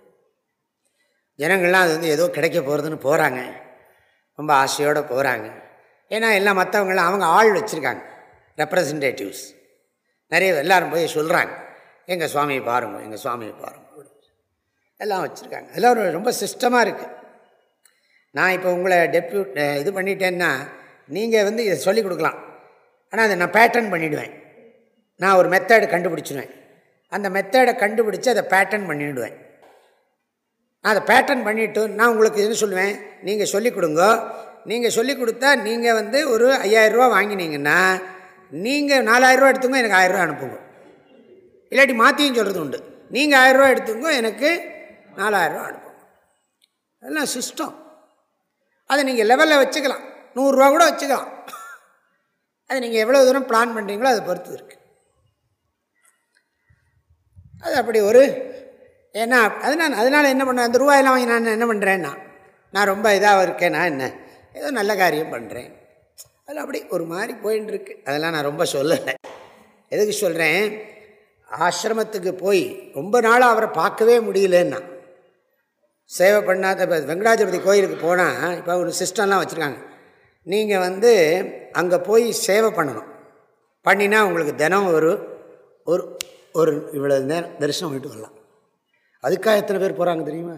ஜனங்கள்லாம் அது வந்து ஏதோ கிடைக்க போகிறதுன்னு போகிறாங்க ரொம்ப ஆசையோடு போகிறாங்க ஏன்னா எல்லாம் மற்றவங்களாம் அவங்க ஆள் வச்சுருக்காங்க. ரெப்ரசன்டேட்டிவ்ஸ் நிறைய எல்லோரும் போய் சொல்கிறாங்க எங்கள் சுவாமியை பாருங்க எங்கள் சுவாமியை பாருங்க. எல்லாம் வச்சுருக்காங்க. எல்லோரும் ரொம்ப சிஸ்டமாக இருக்குது நான் இப்போ உங்களை டெப்யூட் இது பண்ணிட்டேன்னா நீங்கள் வந்து இதை சொல்லிக் கொடுக்கலாம். ஆனால் அதை நான் பேட்டர்ன் பண்ணிவிடுவேன் நான் ஒரு மெத்தேடு கண்டுபிடிச்சிடுவேன் அந்த மெத்தேடை கண்டுபிடிச்சி அதை பேட்டர்ன் பண்ணிவிடுவேன் நான் அதை பேட்டர்ன் பண்ணிவிட்டு நான் உங்களுக்கு என்ன சொல்லுவேன்? நீங்கள் சொல்லிக் கொடுங்க. நீங்கள் சொல்லிக் கொடுத்தா நீங்கள் வந்து ஒரு ஐயாயிரரூவா வாங்கினீங்கன்னா நீங்கள் நாலாயிரரூவா எடுத்துங்க எனக்கு ஆயிரரூவா அனுப்புங்க. இல்லாட்டி மாற்றியும் சொல்கிறது உண்டு. நீங்கள் ஆயிரரூவா எடுத்துங்க எனக்கு நாலாயிரரூவா அனுப்புங்க. அதெல்லாம் சிஸ்டம் அதை நீங்கள் லெவலில் வச்சுக்கலாம். நூறுரூவா கூட வச்சுக்கலாம். அது நீங்கள் எவ்வளோ தூரம் பிளான் பண்ணுறீங்களோ அதை பொறுத்து இருக்குது அது அப்படி ஒரு ஏன்னா அதனால் அதனால் என்ன பண்ணுறேன் அந்த ரூபாயெல்லாம் வாங்கி நான் என்ன பண்ணுறேன்னா நான் ரொம்ப இதாக இருக்கேன் நான் என்ன? ஏதோ நல்ல காரியம் பண்ணுறேன் அதில் அப்படி ஒரு மாதிரி போயின்னு இருக்கு. அதெல்லாம் நான் ரொம்ப சொல்லலை. எதுக்கு சொல்கிறேன் ஆசிரமத்துக்கு போய் ரொம்ப நாளாக அவரை பார்க்கவே முடியலன்னா சேவை பண்ணாத இப்போ வெங்கடாஜபதி கோயிலுக்கு போனால் இப்போ ஒரு சிஸ்டம்லாம் வச்சுருக்காங்க. நீங்கள் வந்து அங்கே போய் சேவை பண்ணணும். பண்ணினா உங்களுக்கு தினம் ஒரு ஒரு ஒரு இவ்வளோ நேரம் தரிசனம் பண்ணிட்டு வரலாம். அதுக்காக எத்தனை பேர் போகிறாங்க தெரியுமா?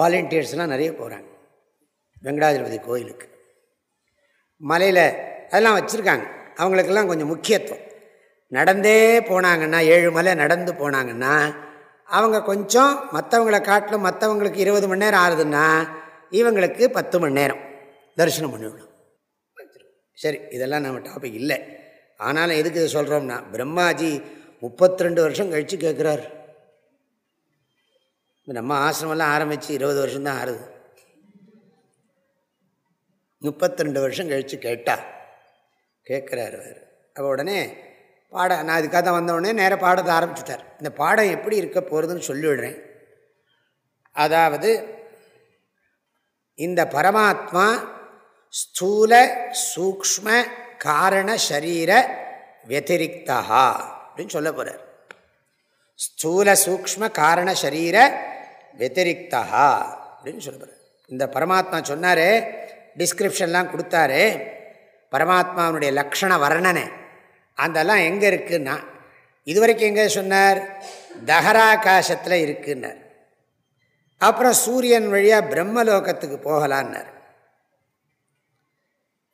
வாலண்டியர்ஸ்லாம் நிறைய போகிறாங்க வெங்கடாஜபதி கோயிலுக்கு. மலையில் அதெல்லாம் வச்சுருக்காங்க. அவங்களுக்கெல்லாம் கொஞ்சம் முக்கியத்துவம். நடந்தே போனாங்கன்னா ஏழு மலை நடந்து போனாங்கன்னா அவங்க கொஞ்சம் மற்றவங்களை காட்டிலும் மற்றவங்களுக்கு இருபது மணி நேரம் ஆகுதுன்னா இவங்களுக்கு பத்து மணி நேரம் தரிசனம் பண்ணிவிடும் சரி இதெல்லாம் நம்ம டாபிக் இல்லை. ஆனாலும் எதுக்கு இதை சொல்கிறோம்னா பிரம்மாஜி முப்பத்தி ரெண்டு வருஷம் கழித்து கேட்குறாரு. நம்ம ஆசிரமெல்லாம் ஆரம்பித்து இருபது வருஷம்தான் ஆறுது. முப்பத்தி ரெண்டு வருஷம் கழித்து கேட்டா கேட்குறாரு அவர். அப்போ உடனே பாட நான் அதுக்காக தான் வந்தவுடனே நேராக பாடத்தை ஆரம்பிச்சுட்டார். இந்த பாடம் எப்படி இருக்க போகிறதுன்னு சொல்லிவிடுறேன். அதாவது இந்த பரமாத்மா ஸ்தூல சூக்ம காரண ஷரீர வத்திரிக்தா அப்படின்னு சொல்ல போகிறார் ஸ்தூல சூக்ம காரண ஷரீர வத்திரிக்தா அப்படின்னு சொல்ல போகிறார் இந்த பரமாத்மா சொன்னார் டிஸ்கிரிப்ஷன்லாம் கொடுத்தாரு பரமாத்மாவனுடைய லக்ஷண வர்ணனை. அதெல்லாம் எங்கே இருக்குன்னா இதுவரைக்கும் எங்கே சொன்னார்? தஹராகாசத்தில் இருக்குன்னார். அப்புறம் சூரியன் வழியாக பிரம்மலோகத்துக்கு போகலான்னார்.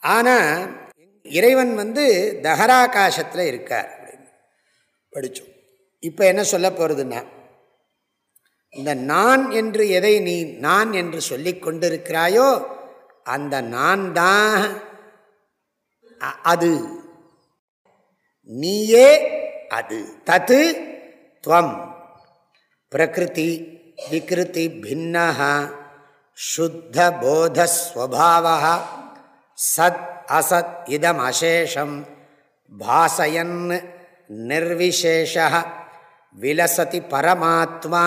ஆனால் இறைவன் வந்து தஹராகாசத்தில் இருக்கார் அப்படின்னு படித்தோம் இப்போ என்ன சொல்ல போகிறதுன்னா இந்த நான் என்று எதை நீ நான் என்று சொல்லி கொண்டிருக்கிறாயோ அந்த நான் தான் அது நீயே அது தத்து துவம் பிரகிருதி விகிருதி பின்னா शुद्धबोधस्वभाव सत् असत् इदमशेषं भासयन् निर्विशेषः विलसति परमात्मा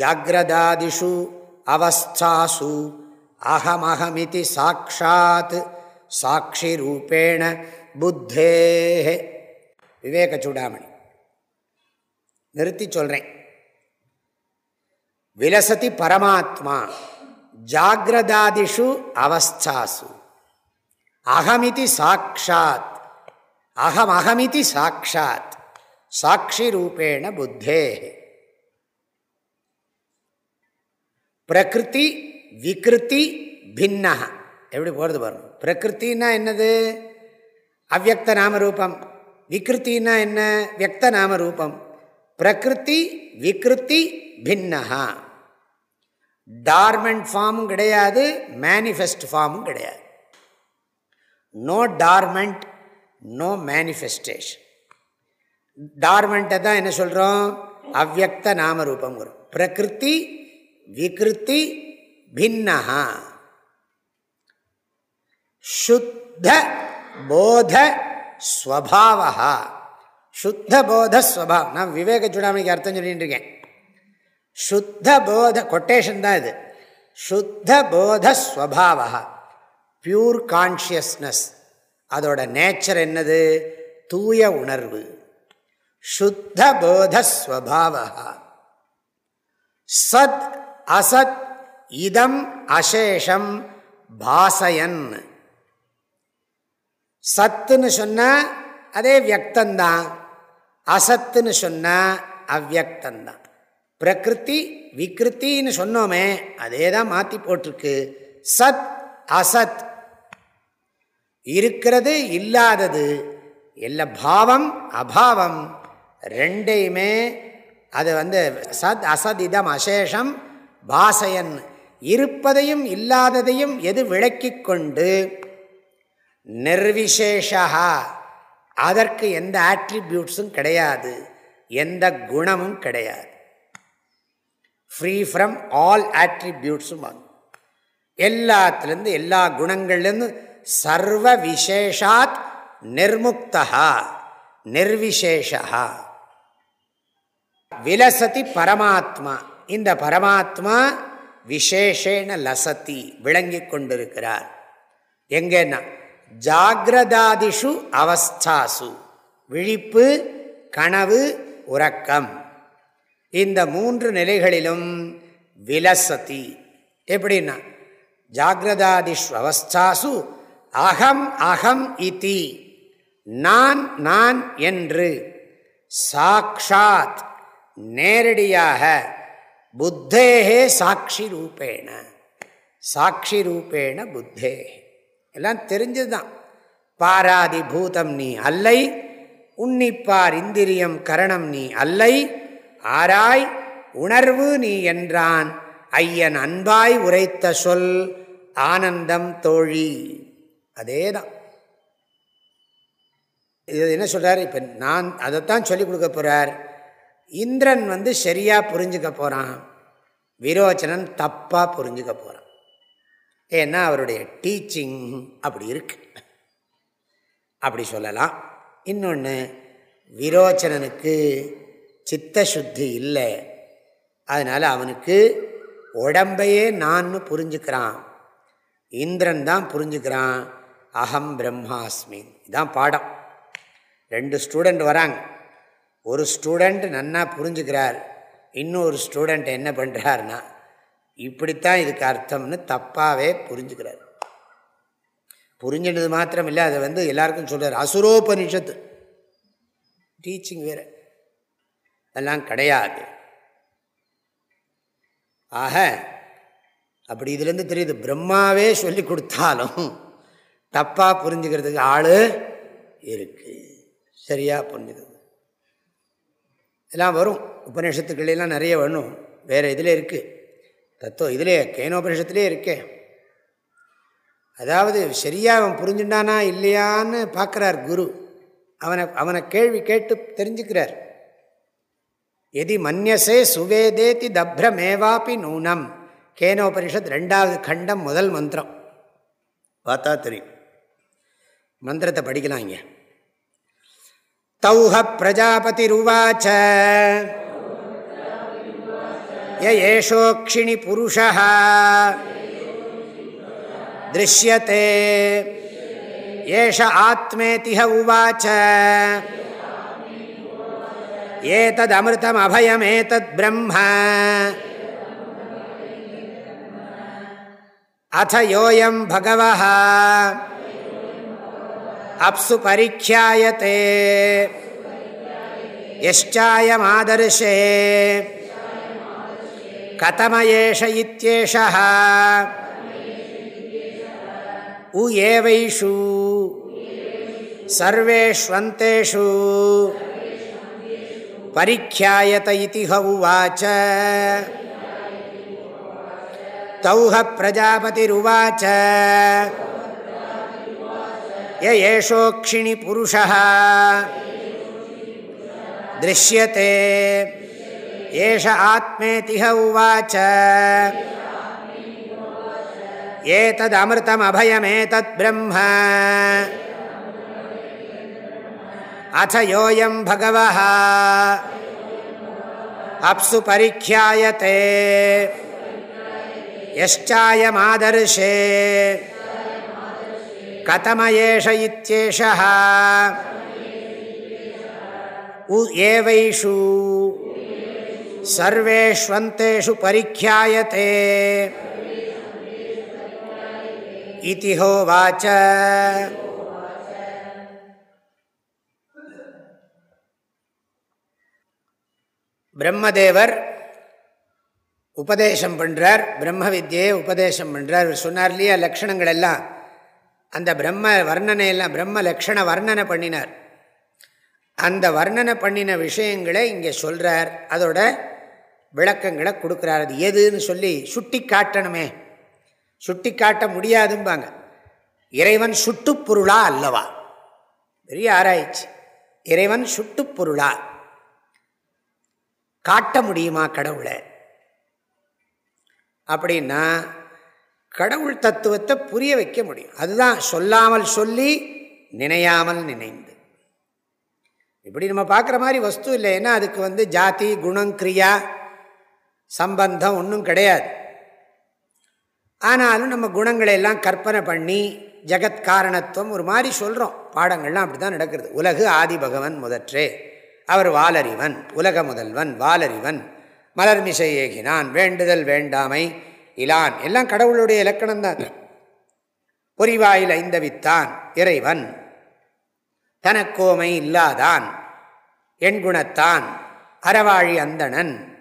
जाग्रदादिषु अवस्थासु अहमहमिति साक्षात् साक्षिरूपेण बुद्धेः விவேக சூடாமணி. நிறுத்தி சொல்கிறேன் விலசதி பரமாத்மா ஜாகிரதாதிஷு அவஸ்தாசு. அகமிதி சாட்சாத் அகம் அகமிதி சாட்சாத் சாட்சி ரூபேண புத்தே பிரகிருதி விகிருதி பின்னக எப்படி போகிறது பாருங்க. பிரகிருத்தின்னா என்னது? அவ்வக்த நாமரூபம். விக்கிருத்தின்னா என்ன? வியக்த நாமரூபம் பிரகிருதி விக்கிருத்தி பின்னஹா. டார்மெண்ட் ஃபார்மும் கிடையாது மேனிஃபெஸ்ட் ஃபார்மும் கிடையாது. No torment no manifestation. டார்மெண்ட்டை தான் என்ன சொல்கிறோம் அவ்வக்த நாமரூபம் வரும். பிரகிருதி விகிருத்தி பின்னஹா. சுத்த போத ஸ்வபாவா சுத்த போத ஸ்வபாவம் நான் விவேக சுடாமணிக்கு அர்த்தம் சொல்லிட்டு இருக்கேன் சுத்த போத கொட்டேஷன் தான் இது. சுத்த போத ஸ்வபாவா பியூர் கான்ஷியஸ்னஸ் அதோட நேச்சர் என்னது? தூய உணர்வு. சுத்த போத ஸ்வபாவா சத் அசத் இதம் அசேஷம் பாசயன். சத்துன்னு சொன்னால் அதே வியக்தந்தான். அசத்துன்னு சொன்னால் அவ்வக்தந்தான் பிரகிருதி விக்கிருத்தின்னு சொன்னோமே அதே தான் மாற்றி போட்டிருக்கு. சத் அசத். இருக்கிறது இல்லாதது. எல்லா பாவம் அபாவம். ரெண்டையுமே அது வந்து சத் அசத் இதம் அசேஷம் பாசையன். இருப்பதையும் இல்லாததையும் எது விளக்கி கொண்டு நிர்விசேஷா அதற்கு எந்த ஆட்ரிபியூட்ஸும் கிடையாது. எந்த குணமும் கிடையாது. ஃப்ரீ ஃப்ரம் ஆல் ஆட்ரிபியூட்ஸும் வாங்க. எல்லாத்துலேருந்து எல்லா குணங்கள்லேருந்து சர்வ விசேஷாத் நிர்முக்தா நிர்விசேஷா விலசதி பரமாத்மா. இந்த பரமாத்மா விசேஷேன லசதி விளங்கி கொண்டிருக்கிறார். எங்கன்னா ஜாகிரதாதிஷு அவஸ்தாசு. விழிப்பு கனவு உறக்கம். இந்த மூன்று நிலைகளிலும் விலசதி. எப்படின்னா ஜாகிரதாதிஷு அவஸ்தாசு அகம் அகம் இதி. நான் நான் என்று. சாக்ஷாத் நேரடியாக. புத்தேகே சாட்சி ரூபேண. சாட்சி ரூபேண புத்தேகே. எல்லாம் தெரிஞ்சதுதான். பாராதி பூதம் நீ அல்லை உன்னிப்பார் இந்திரியம் கரணம் நீ அல்லை ஆராய் உணர்வு நீ என்றான். ஐயன் அன்பாய் உரைத்த சொல் ஆனந்தம் தோழி. அதே தான் இது என்ன சொல்கிறார் இப்போ நான் அதைத்தான் சொல்லிக் கொடுக்க போகிறார் இந்திரன் வந்து சரியாக புரிஞ்சுக்க போகிறான் விரோச்சனன் தப்பாக புரிஞ்சுக்க போகிறான் ஏன்னா அவருடைய டீச்சிங் அப்படி இருக்கு. அப்படி சொல்லலாம். இன்னொன்று விரோச்சனனுக்கு சித்த சுத்தி இல்லை. அதனால் அவனுக்கு உடம்பையே நான் புரிஞ்சுக்கிறான். இந்திரன் தான் புரிஞ்சுக்கிறான். அகம் பிரம்மாஸ்மி. இதான் பாடம். ரெண்டு ஸ்டூடெண்ட் வராங்க. ஒரு ஸ்டூடெண்ட் நன்னா புரிஞ்சுக்கிறார். இன்னொரு ஸ்டூடெண்ட் என்ன பண்ணுறாருன்னா இப்படித்தான் இதுக்கு அர்த்தம்னு தப்பாகவே புரிஞ்சுக்கிறார். புரிஞ்சினது மாத்திரம் இல்லை அதை வந்து எல்லாருக்கும் சொல்கிறார் அசுரோபனிஷத்து. டீச்சிங் வேறு. அதெல்லாம் கிடையாது. ஆக அப்படி இதுலேருந்து தெரியுது பிரம்மாவே சொல்லி கொடுத்தாலும் தப்பாக புரிஞ்சுக்கிறதுக்கு ஆள் இருக்குது சரியாக புரிஞ்சுக்கிறது. இதெல்லாம் வரும். உபநிஷத்துக்கள்லாம் நிறைய வரணும் வேறு இதில் இருக்குது தத்துவம் இதிலே கேனோபனிஷத்துலேயே இருக்கே. அதாவது சரியாக அவன் புரிஞ்சுட்டானா இல்லையான்னு பார்க்குறார் குரு. அவனை அவனை கேள்வி கேட்டு தெரிஞ்சுக்கிறார். எதி மன்யசே சுவேதேதி தப்ரமேவாப்பி நூனம். கேனோபனிஷத் ரெண்டாவது கண்டம் முதல் மந்திரம். பார்த்தா தெரியும். மந்திரத்தை படிக்கலாம் இங்கே. தௌஹ பிரஜாபதிருவாச்ச ஏஷோக்ஷிணி येषोक्षिणि पुरुषः दृश्यते। एष आत्मेतिह उवाच। एतदमृतमभयमेतद्ब्रह्म। अथ योऽयं भगवः। अप्सु परिख्यायते। यश्चायमादर्शे। கதமயேஷ இத்யேஷா உ ஏவைஷு. சர்வேஷ்வந்தேஷு. பரீட்சாயத இதிஹ உவாச்ச. தௌஹ பிரஜாபதிருவாச்ச. ஏஷோக்ஷிணி புருஷா திருஷ்யத்தை एष आत्मेतिह उवाच। एतदमृतमभयमेतद्ब्रह्म अथ योऽयं भगवः। अप्सु परिख्यायते। यश्चायमादर्शे। कथम एष इत्येषः। एवैषु। சர்வேஷ்வந்தேஷு பரிக்கியாயத்தே இதிஹோவாச்ச பிரம்மதேவர் உபதேசம் பண்ணுறார் பிரம்ம வித்தியை உபதேசம் பண்ணுறார் சொன்னார் இல்லையா? லக்ஷணங்கள் எல்லாம் அந்த பிரம்ம வர்ணனையெல்லாம் பிரம்ம லக்ஷண வர்ணனை பண்ணினார். அந்த வர்ணனை பண்ணின விஷயங்களை இங்கே சொல்கிறார் அதோட விளக்கங்களை கொடுக்குறார். அது எதுன்னு சொல்லி சுட்டி காட்டணுமே. சுட்டி காட்ட முடியாதும்பாங்க. இறைவன் சுட்டுப்பொருளா அல்லவா? பெரிய ஆராய்ச்சி. இறைவன் சுட்டுப்பொருளா காட்ட முடியுமா கடவுளை? அப்படின்னா கடவுள் தத்துவத்தை புரிய வைக்க முடியும். அதுதான் சொல்லாமல் சொல்லி நினையாமல் நினைந்து. இப்படி நம்ம பார்க்குற மாதிரி வஸ்து இல்லை. ஏன்னா அதுக்கு வந்து ஜாதி குணம் கிரியா சம்பந்தம் ஒன்றும் கிடையாது. ஆனாலும் நம்ம குணங்களை எல்லாம் கற்பனை பண்ணி ஜெகத் காரணத்துவம் ஒரு மாதிரி சொல்கிறோம் பாடங்கள்லாம் அப்படி தான் நடக்கிறது. உலகு ஆதி பகவன் முதற்றே. அவர் வாலறிவன் உலக முதல்வன் வாலறிவன். மலர்மிசை ஏகினான் வேண்டுதல் வேண்டாமை இலான். எல்லாம் கடவுளுடைய இலக்கணம் தான் பொறிவாயில் ஐந்தவித்தான் இறைவன். தனக்கோமை இல்லாதான் எண்குணத்தான் அறவாழி அந்தணன்.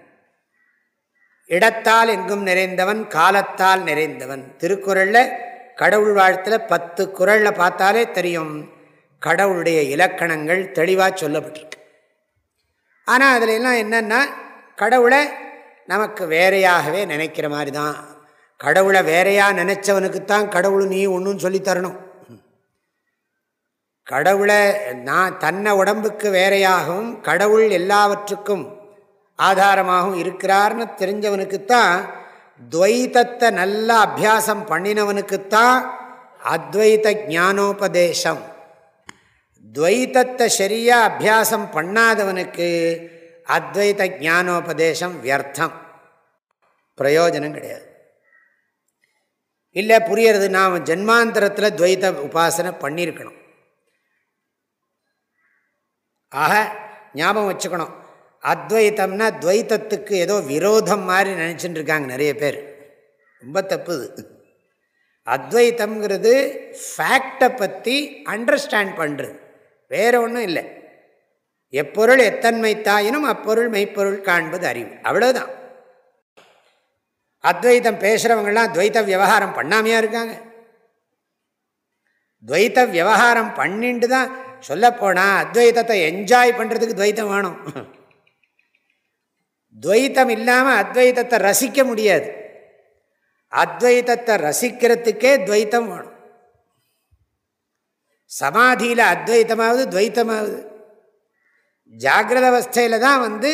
இடத்தால் எங்கும் நிறைந்தவன் காலத்தால் நிறைந்தவன். திருக்குறளில் கடவுள் வாழ்த்தில் பத்து குரலில் பார்த்தாலே தெரியும். கடவுளுடைய இலக்கணங்கள் தெளிவாக சொல்லப்பட்டிருக்கு. ஆனால் அதில் எல்லாம் என்னென்னா கடவுளை நமக்கு வேறையாகவே நினைக்கிற மாதிரி தான் கடவுளை வேறையாக நினச்சவனுக்குத்தான் கடவுள் நீ ஒன்றுன்னு சொல்லித்தரணும் கடவுளை நான் தன்னை உடம்புக்கு வேறையாகவும் கடவுள் எல்லாவற்றுக்கும் ஆதாரமாகவும் இருக்கிறார்னு தெரிஞ்சவனுக்குத்தான் துவைத்தத்தை நல்லா அபியாசம் பண்ணினவனுக்குத்தான் அத்வைத ஞானோபதேசம். துவைத்தத்தை சரியாக அபியாசம் பண்ணாதவனுக்கு அத்வைத ஞானோபதேசம் வியர்த்தம். பிரயோஜனம் கிடையாது. இல்லை புரியறது நாம் ஜென்மாந்தரத்தில் துவைத்த உபாசனை பண்ணியிருக்கணும். ஆக ஞாபகம் வச்சுக்கணும். அத்வைத்தம்னா துவைத்தத்துக்கு ஏதோ விரோதம் மாதிரி நினச்சிட்டு இருக்காங்க நிறைய பேர். ரொம்ப தப்புது. அத்வைத்தம்ங்கிறது ஃபேக்டை பற்றி அண்டர்ஸ்டாண்ட் பண்ணுறது வேறு ஒன்றும் இல்லை. எப்பொருள் எத்தன்மை தாயினும் அப்பொருள் மெய்ப்பொருள் காண்பது அறிவு. அவ்வளோதான் அத்வைத்தம் பேசுகிறவங்களாம் துவைத்த விவகாரம் பண்ணாமையாக இருக்காங்க. துவைத்த விவகாரம் பண்ணிட்டு தான் சொல்லப்போனால் அத்வைத்தத்தை என்ஜாய் பண்ணுறதுக்கு துவைத்தம் வேணும். துவைத்தம் இல்லாமல் அத்வைத்தத்தை ரசிக்க முடியாது. அத்வைத்தத்தை ரசிக்கிறதுக்கே துவைத்தம் வேணும். சமாதியில் அத்வைத்தமாவது துவைத்தமாவது. ஜாகிரத அவஸ்தையில் தான் வந்து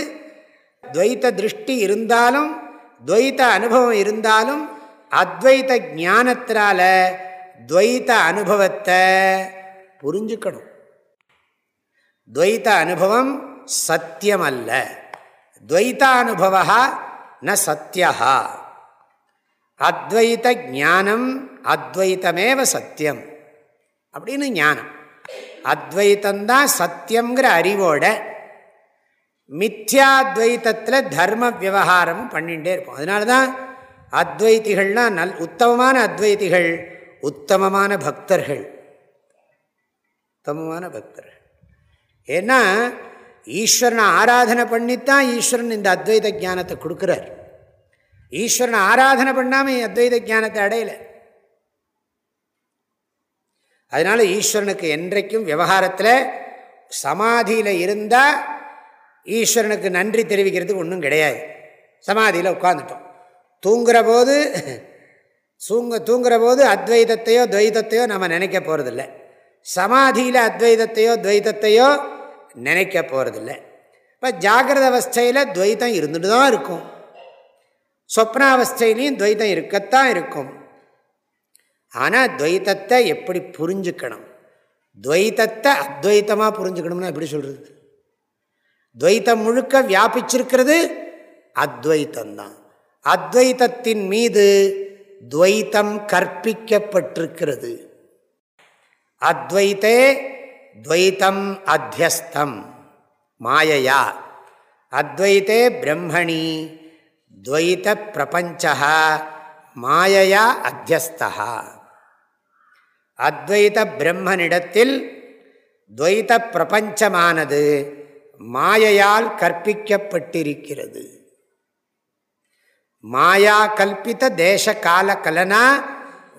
துவைத்த திருஷ்டி இருந்தாலும் துவைத்த அனுபவம் இருந்தாலும் அத்வைத்த ஞானத்தினால துவைத்த அனுபவத்தை புரிஞ்சுக்கணும். துவைத்த அனுபவம் சத்தியம் அல்ல துவைத்தானுபவா ந சத்தியா அத்வைத ஜானம் அத்வைத்தமேவ சத்தியம். அப்படின்னு ஞானம். அத்வைத்தந்தான் சத்தியங்கிற அறிவோட மித்யாத்வைத்தத்தில் தர்ம விவகாரமும் பண்ணிகிட்டே இருப்போம். அதனால தான் அத்வைத்திகள்னால் நல் உத்தமமான அத்வைத்திகள் உத்தமமான பக்தர்கள். உத்தமமான பக்தர்கள். ஏன்னா ஈஸ்வரனை ஆராதனை பண்ணித்தான் ஈஸ்வரன் இந்த அத்வைத ஜானத்தை கொடுக்குறார். ஈஸ்வரனை ஆராதனை பண்ணாமல் அத்வைத ஜானத்தை அடையலை. அதனால் ஈஸ்வரனுக்கு என்றைக்கும் விவகாரத்தில் சமாதியில் இருந்தால் ஈஸ்வரனுக்கு நன்றி தெரிவிக்கிறதுக்கு ஒன்றும் கிடையாது. சமாதியில் உட்காந்துட்டோம் தூங்குற போது தூங்க தூங்குற போது அத்வைதத்தையோ துவைதத்தையோ நம்ம நினைக்க போகிறதில்ல சமாதியில் அத்வைதத்தையோ துவைதத்தையோ நினைக்க போகிறதில்ல இப்போ ஜாகிரத அவஸ்தையில் துவைத்தம் இருந்துட்டு தான் இருக்கும். சொப்னாவஸ்தையிலையும் துவைத்தம் இருக்கத்தான் இருக்கும். ஆனால் துவைத்தத்தை எப்படி புரிஞ்சுக்கணும்? துவைத்தத்தை அத்வைத்தமாக புரிஞ்சுக்கணும்னா எப்படி சொல்கிறது துவைத்தம் முழுக்க வியாபிச்சிருக்கிறது அத்வைத்தந்தான் அத்வைத்தத்தின் மீது துவைத்தம் கற்பிக்கப்பட்டிருக்கிறது. அத்வைத்தே துவைத்தம் அத்தியஸ்தம். மாயையா. அத்வைத்தே பிரம்மணி. துவைத்த பிரபஞ்சா மாயையா அத்தியஸ்தா அத்வைத பிரம்மனிடத்தில் துவைத்த பிரபஞ்சமானது மாயையால் கற்பிக்கப்பட்டிருக்கிறது. மாயா கல்பித்த தேச கால கலனா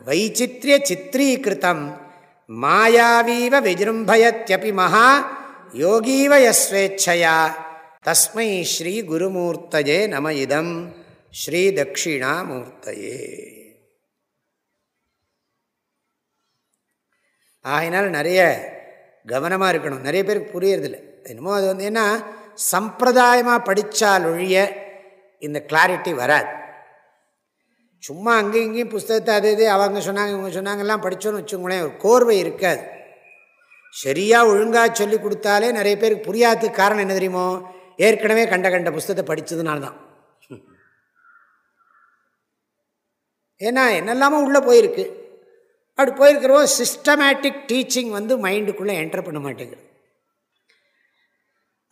வைச்சித்ய சித்திரீகிருத்தம் மாயாவீவ விஜృంభயத்யபி மகா யோகீவ யஸ்வேச்சையா தஸ்மை ஸ்ரீ குருமூர்த்தஜே நம இதம். ஸ்ரீ தட்சிணாமூர்த்தையே ஆகினால் நிறைய கவனமாக இருக்கணும். நிறைய பேருக்கு புரியறதில்ல. என்னமோ அது வந்து என்ன சம்பிரதாயமாக படித்தால் ஒழிய இந்த கிளாரிட்டி வராது. சும்மா அங்கேயும் இங்கேயும் புஸ்தகத்தை அது இது அவங்க சொன்னாங்க இவங்க சொன்னாங்கெல்லாம் படித்தோன்னு வச்சுக்கோங்களேன் ஒரு கோர்வை இருக்காது. சரியாக ஒழுங்காக சொல்லி கொடுத்தாலே நிறைய பேருக்கு புரியாததுக்கு காரணம் என்ன தெரியுமோ? ஏற்கனவே கண்ட கண்ட புஸ்தகத்தை படித்ததுனால தான். ஏன்னா என்னெல்லாமோ உள்ளே போயிருக்கு. அப்படி போயிருக்கிறவோ சிஸ்டமேட்டிக் டீச்சிங் வந்து மைண்டுக்குள்ளே என்டர் பண்ண மாட்டேங்குது.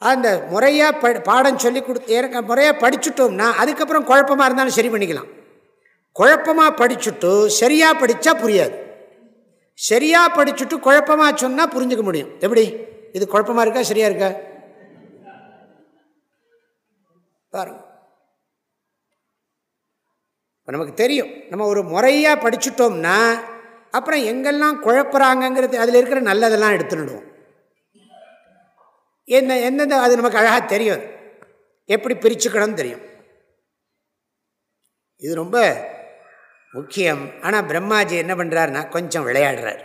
அந்த முறையாக ப பாடம் சொல்லி கொடுத்து முறையாக படிச்சுட்டோம்னா அதுக்கப்புறம் குழப்பமாக இருந்தாலும் சரி பண்ணிக்கலாம். குழப்பமாக படிச்சுட்டு சரியாக படித்தா புரியாது. சரியாக படிச்சுட்டு குழப்பமாக சொன்னால் புரிஞ்சுக்க முடியும். எப்படி? இது குழப்பமாக இருக்கா சரியாக இருக்கா? பாருங்க. நமக்கு தெரியும். நம்ம ஒரு முறையாக படிச்சுட்டோம்னா அப்புறம் எங்கெல்லாம் குழப்புறாங்கங்கிறது அதில் இருக்கிற நல்லதெல்லாம் எடுத்துடுவோம். என்ன எந்தெந்த அது நமக்கு அழகாக தெரியும். எப்படி பிரிச்சுக்கணும்னு தெரியும். இது ரொம்ப முக்கியம். ஆனால் பிரம்மாஜி என்ன பண்ணுறாருனா கொஞ்சம் விளையாடுறார்.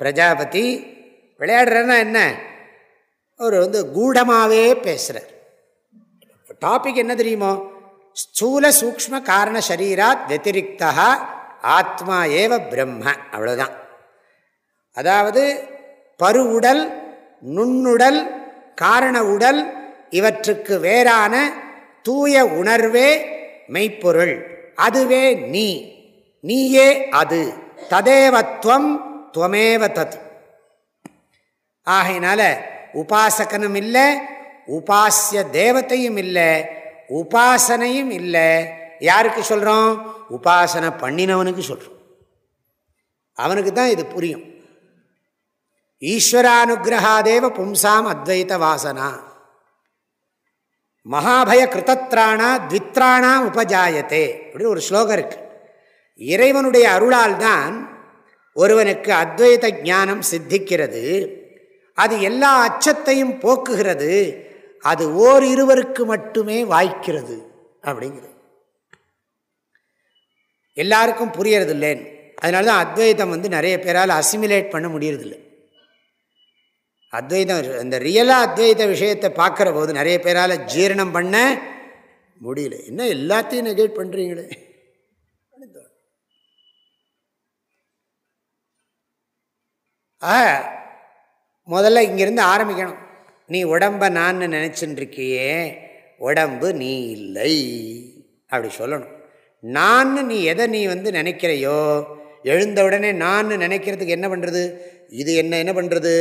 பிரஜாபதி விளையாடுறாருன்னா என்ன? அவர் வந்து கூடமாகவே பேசுகிறார் டாபிக் என்ன தெரியுமோ? ஸ்தூல சூக்ம காரண சரீராத் வெத்திரிக்தா ஆத்மா ஏவ பிரம்ம. அவ்வளோதான் அதாவது பருவுடல் நுண்ணுடல் காரண உடல் இவற்றுக்கு வேறான தூய உணர்வே மெய்ப்பொருள். அதுவே நீ. நீயே அது. ததேவத்வம் துவமேவ தத். ஆகையினால உபாசகனும் இல்லை உபாசிய தேவத்தையும் இல்லை உபாசனையும் இல்லை. யாருக்கு சொல்கிறோம் உபாசனை பண்ணினவனுக்கு சொல்கிறோம் அவனுக்கு தான் இது புரியும். ஈஸ்வரானுகிரகாதேவ பும்சாம் அத்வைத வாசனா. மகாபய கிருத்தத்ராணா த்வித்ராணா உபஜாயத்தே. அப்படின்னு ஒரு ஸ்லோகம் இருக்குது இறைவனுடைய அருளால் தான் ஒருவனுக்கு அத்வைத ஞானம் சித்திக்கிறது. அது எல்லா அச்சத்தையும் போக்குகிறது. அது ஓர் இருவருக்கு மட்டுமே வாய்க்கிறது அப்படிங்கிறது எல்லாருக்கும் புரியறது இல்லைன்னு அதனால தான் அத்வைதம் வந்து நிறைய பேரால் அசிமிலேட் பண்ண முடியறதில்லை. அத்வைதம் இந்த ரியலாக அத்வைத விஷயத்தை பார்க்குற போது நிறைய பேரால் ஜீரணம் பண்ண முடியல. என்ன எல்லாத்தையும் நெகேட் பண்ணுறீங்களே ஆ முதல்ல இங்கேருந்து ஆரம்பிக்கணும். நீ உடம்பை நான் நினச்சின்னு இருக்கியே உடம்பு நீ இல்லை. அப்படி சொல்லணும். நான் நீ எதை நீ வந்து நினைக்கிறையோ எழுந்த உடனே நான் நினைக்கிறதுக்கு என்ன பண்ணுறது இது என்ன என்ன பண்ணுறது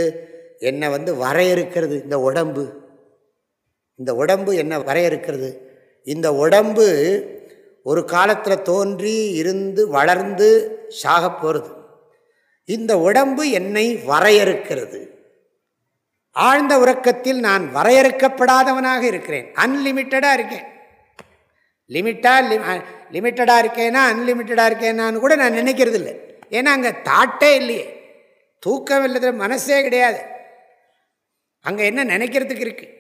என்னை வந்து வரையறுக்கிறது? இந்த உடம்பு. இந்த உடம்பு என்ன வரையறுக்கிறது? இந்த உடம்பு ஒரு காலத்தில் தோன்றி இருந்து வளர்ந்து சாக போகிறது இந்த உடம்பு என்னை வரையறுக்கிறது. ஆழ்ந்த உறக்கத்தில் நான் வரையறுக்கப்படாதவனாக இருக்கிறேன். அன்லிமிட்டடாக இருக்கேன். லிமிட்டாக லிமிட்டடாக இருக்கேனா அன்லிமிட்டடாக இருக்கேனான்னு கூட நான் நினைக்கிறது இல்லை ஏன்னா அங்கே தாட்டே இல்லையே. தூக்கம் இல்லாத மனசே கிடையாது. அங்கே என்ன நினைக்கிறதுக்கு இருக்குது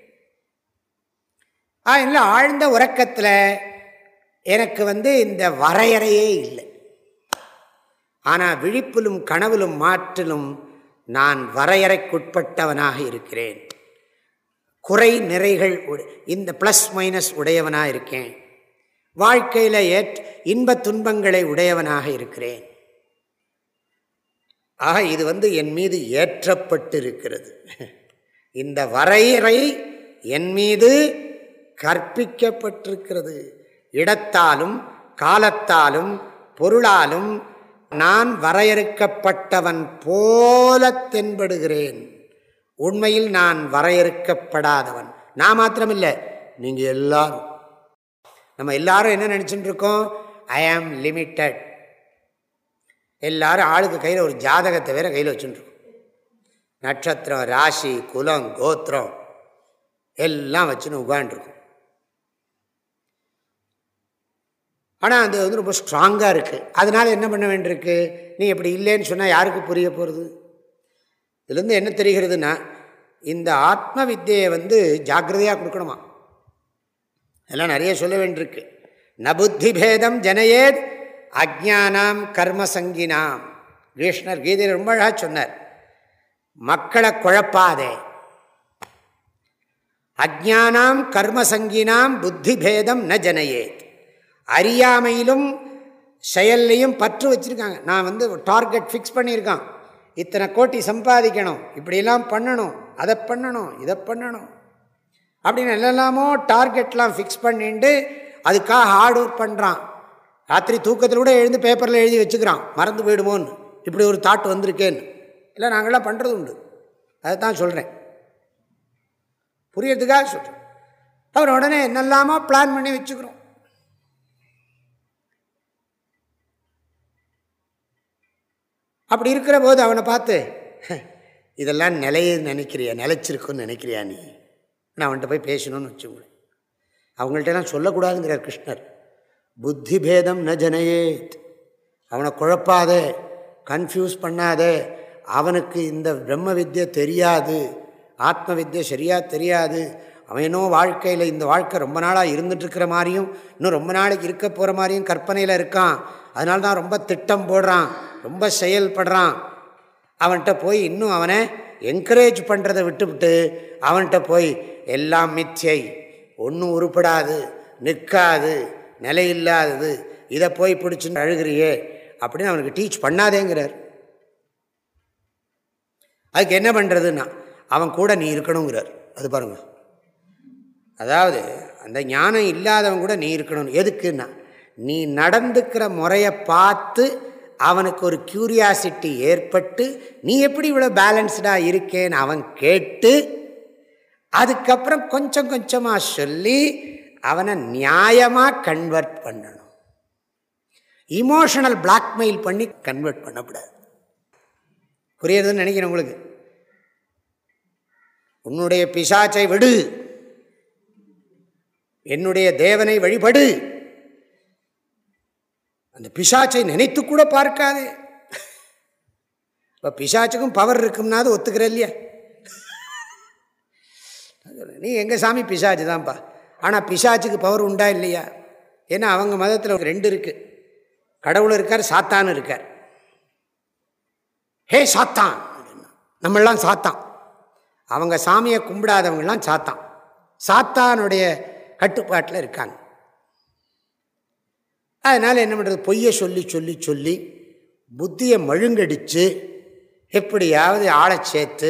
ஆ இல்லை ஆழ்ந்த உறக்கத்தில் எனக்கு வந்து இந்த வரையறையே இல்லை. ஆனால் விழிப்பிலும் கனவிலும் மாற்றிலும் நான் வரையறைக்குட்பட்டவனாக இருக்கிறேன். குறை நிறைகள் இந்த ப்ளஸ் மைனஸ் உடையவனாக இருக்கேன். வாழ்க்கையில் ஏற் இன்ப துன்பங்களை உடையவனாக இருக்கிறேன். ஆக இது வந்து என் மீது ஏற்றப்பட்டு இருக்கிறது இந்த வரையறை என் மீது கற்பிக்கப்பட்டிருக்கிறது. இடத்தாலும் காலத்தாலும் பொருளாலும் நான் வரையறுக்கப்பட்டவன் போல தென்படுகிறேன். உண்மையில் நான் வரையறுக்கப்படாதவன். நான் மாத்திரமில்லை நீங்கள் எல்லாரும். நம்ம எல்லாரும் என்ன நினச்சிட்டு இருக்கோம் ஐ ஆம் லிமிட்டட் எல்லாரும் ஆளுக்கு கையில் ஒரு ஜாதகத்தை வேற கையில் வச்சுட்டுருக்கோம். நட்சத்திரம் ராசி குலம் கோத்திரம் எல்லாம் வச்சுன்னு உட்காண்டிருக்கும் ஆனால் அது வந்து ரொம்ப ஸ்ட்ராங்காக இருக்குது அதனால் என்ன பண்ண வேண்டியிருக்கு? நீ இப்படி இல்லைன்னு சொன்னால் யாருக்கு புரிய போகிறது இதுலேருந்து என்ன தெரிகிறதுனா இந்த ஆத்ம வித்தியை வந்து ஜாக்கிரதையாக கொடுக்கணுமா? அதெல்லாம் நிறைய சொல்ல வேண்டியிருக்கு. ந புத்தி பேதம் ஜனயேத் அஜானாம் கர்மசங்கினாம் கிருஷ்ணர் கீதையில் ரொம்ப அழகாக சொன்னார். மக்களை குழப்பாதே. அஜானாம் கர்மசங்கினாம் புத்தி பேதம் ந ஜனையேத். அறியாமையிலும் செயல்லையும் பற்று வச்சுருக்காங்க. நான் வந்து டார்கெட் ஃபிக்ஸ் பண்ணியிருக்கான். இத்தனை கோட்டி சம்பாதிக்கணும். இப்படியெல்லாம் பண்ணணும். அதை பண்ணணும். இதை பண்ணணும். அப்படின்னு எல்லாமோ டார்கெட்லாம் ஃபிக்ஸ் பண்ணிட்டு அதுக்காக ஹார்ட் ஒர்க் பண்ணுறான் ராத்திரி தூக்கத்தில் கூட எழுந்து பேப்பரில் எழுதி வச்சுக்கிறான். மறந்து போயிடுமோன்னு. இப்படி ஒரு தாட் வந்திருக்கேன்னு. இல்லை நாங்களாம் பண்ணுறது உண்டு. அதை தான் சொல்கிறேன் புரியறதுக்காக சொல்கிறேன் அவர் உடனே என்னெல்லாமோ பிளான் பண்ணி வச்சுக்கிறோம். அப்படி இருக்கிற போது அவனை பார்த்து இதெல்லாம் நிலைய நினைக்கிறியா? நிலைச்சிருக்குன்னு நினைக்கிறியா நீ? நான் அவன்கிட்ட போய் பேசணும்னு வச்சுக்கோங்களேன். அவங்கள்ட்டலாம் சொல்லக்கூடாதுங்கிறார் கிருஷ்ணர். புத்தி பேதம் ந ஜனையேத். அவனை குழப்பாதே கன்ஃபியூஸ் பண்ணாதே. அவனுக்கு இந்த பிரம்ம வித்தியை தெரியாது. ஆத்ம வித்தியை சரியாக தெரியாது. அவனோ வாழ்க்கையில் இந்த வாழ்க்கை ரொம்ப நாளாக இருந்துட்டுருக்கிற மாதிரியும் இன்னும் ரொம்ப நாளைக்கு இருக்க போகிற மாதிரியும் கற்பனையில் இருக்கான். அதனால தான் ரொம்ப திட்டம் போடுறான். ரொம்ப செயல்படுறான். அவன்கிட்ட போய் இன்னும் அவனை என்கரேஜ் பண்ணுறதை விட்டுவிட்டு அவன்கிட்ட போய் எல்லாம் மிச்சை. ஒன்றும் உருப்படாது. நிற்காது. நிலையில்லாதது இதை போய் பிடிச்சுன்னு அழுகிறியே. அப்படின்னு அவனுக்கு டீச் பண்ணாதேங்கிறார். அதுக்கு என்ன பண்ணுறதுன்னா அவன் கூட நீ இருக்கணுங்கிறார். அது பாருங்க. அதாவது அந்த ஞானம் இல்லாதவன் கூட நீ இருக்கணும். எதுக்குன்னா நீ நடந்துக்கிற முறையை பார்த்து அவனுக்கு ஒரு க்யூரியாசிட்டி ஏற்பட்டு நீ எப்படி இவ்வளோ பேலன்ஸ்டாக இருக்கேன்னு அவன் கேட்டு அதுக்கப்புறம் கொஞ்சம் கொஞ்சமாக சொல்லி அவனை நியாயமாக கன்வெர்ட் பண்ணணும். இமோஷனல் பிளாக்மெயில் பண்ணி கன்வெர்ட் பண்ணக்கூடாது. புரியுறதுன்னு நினைக்கிறேன் உங்களுக்கு. உன்னுடைய பிசாச்சை விடு. என்னுடைய தேவனை வழிபடு. அந்த பிசாச்சை நினைத்து கூட பார்க்காதே. இப்போ பிசாச்சுக்கும் பவர் இருக்கும்னா அது ஒத்துக்கிற இல்லையா? நீ எங்கள் சாமி பிசாச்சு தான்ப்பா. ஆனால் பிசாச்சுக்கு பவர் உண்டா இல்லையா? ஏன்னா அவங்க மதத்தில் ரெண்டு இருக்குது கடவுள் இருக்கார் சாத்தான் இருக்கார். ஹே சாத்தான்! நம்மளாம் சாத்தான். அவங்க சாமியை கும்பிடாதவங்களாம் சாத்தான். சாத்தானுடைய கட்டுப்பாட்டில் இருக்காங்க. அதனால் என்ன பண்ணுறது பொய்யை சொல்லி சொல்லி சொல்லி புத்தியை மழுங்கடித்து எப்படியாவது ஆளை சேர்த்து